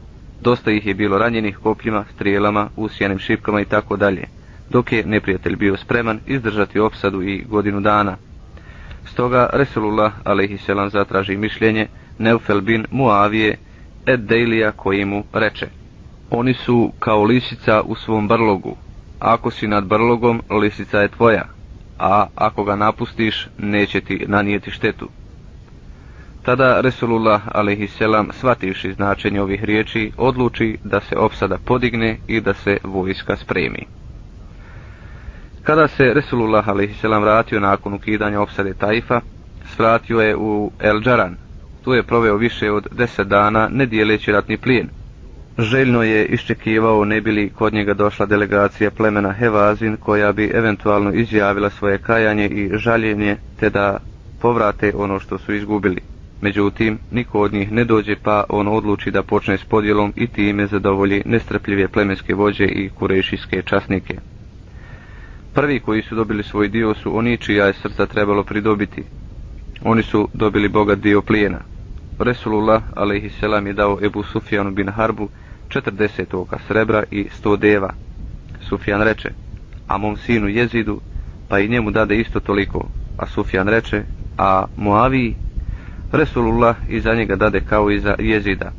Dosta ih je bilo ranjenih kopljima, strijelama, usjenim šipkama i tako dalje, dok je neprijatelj bio spreman izdržati opsadu i godinu dana. Stoga Resulullah a.s. zatraži mišljenje Neufel bin Muavije Ed Dejlija koji mu reče Oni su kao lisica u svom brlogu. Ako si nad brlogom, lisica je tvoja, a ako ga napustiš, neće ti nanijeti štetu. Tada Resulullah a.s. shvativši značenje ovih riječi, odluči da se opsada podigne i da se vojska spremi. Kada se Resulullah a.s. vratio nakon ukidanja opsade Taifa, svratio je u El Džaran, tu je proveo više od deset dana ne dijeleći ratni plijen. Željno je iščekivao ne bili kod njega došla delegacija plemena Hevazin koja bi eventualno izjavila svoje kajanje i žaljenje te da povrate ono što su izgubili. Međutim, niko od njih ne dođe pa on odluči da počne s podjelom i time zadovolji nestrpljive plemenske vođe i kurešijske časnike. Prvi koji su dobili svoj dio su oni čija je srca trebalo pridobiti. Oni su dobili bogat dio plijena. Resulullah a.s. je dao Ebu Sufjanu bin Harbu 40 oka srebra i 100 deva. Sufjan reče, a mom sinu jezidu, pa i njemu dade isto toliko. A Sufjan reče, a Moaviji, Resulullah i za njega dade kao i za jezida.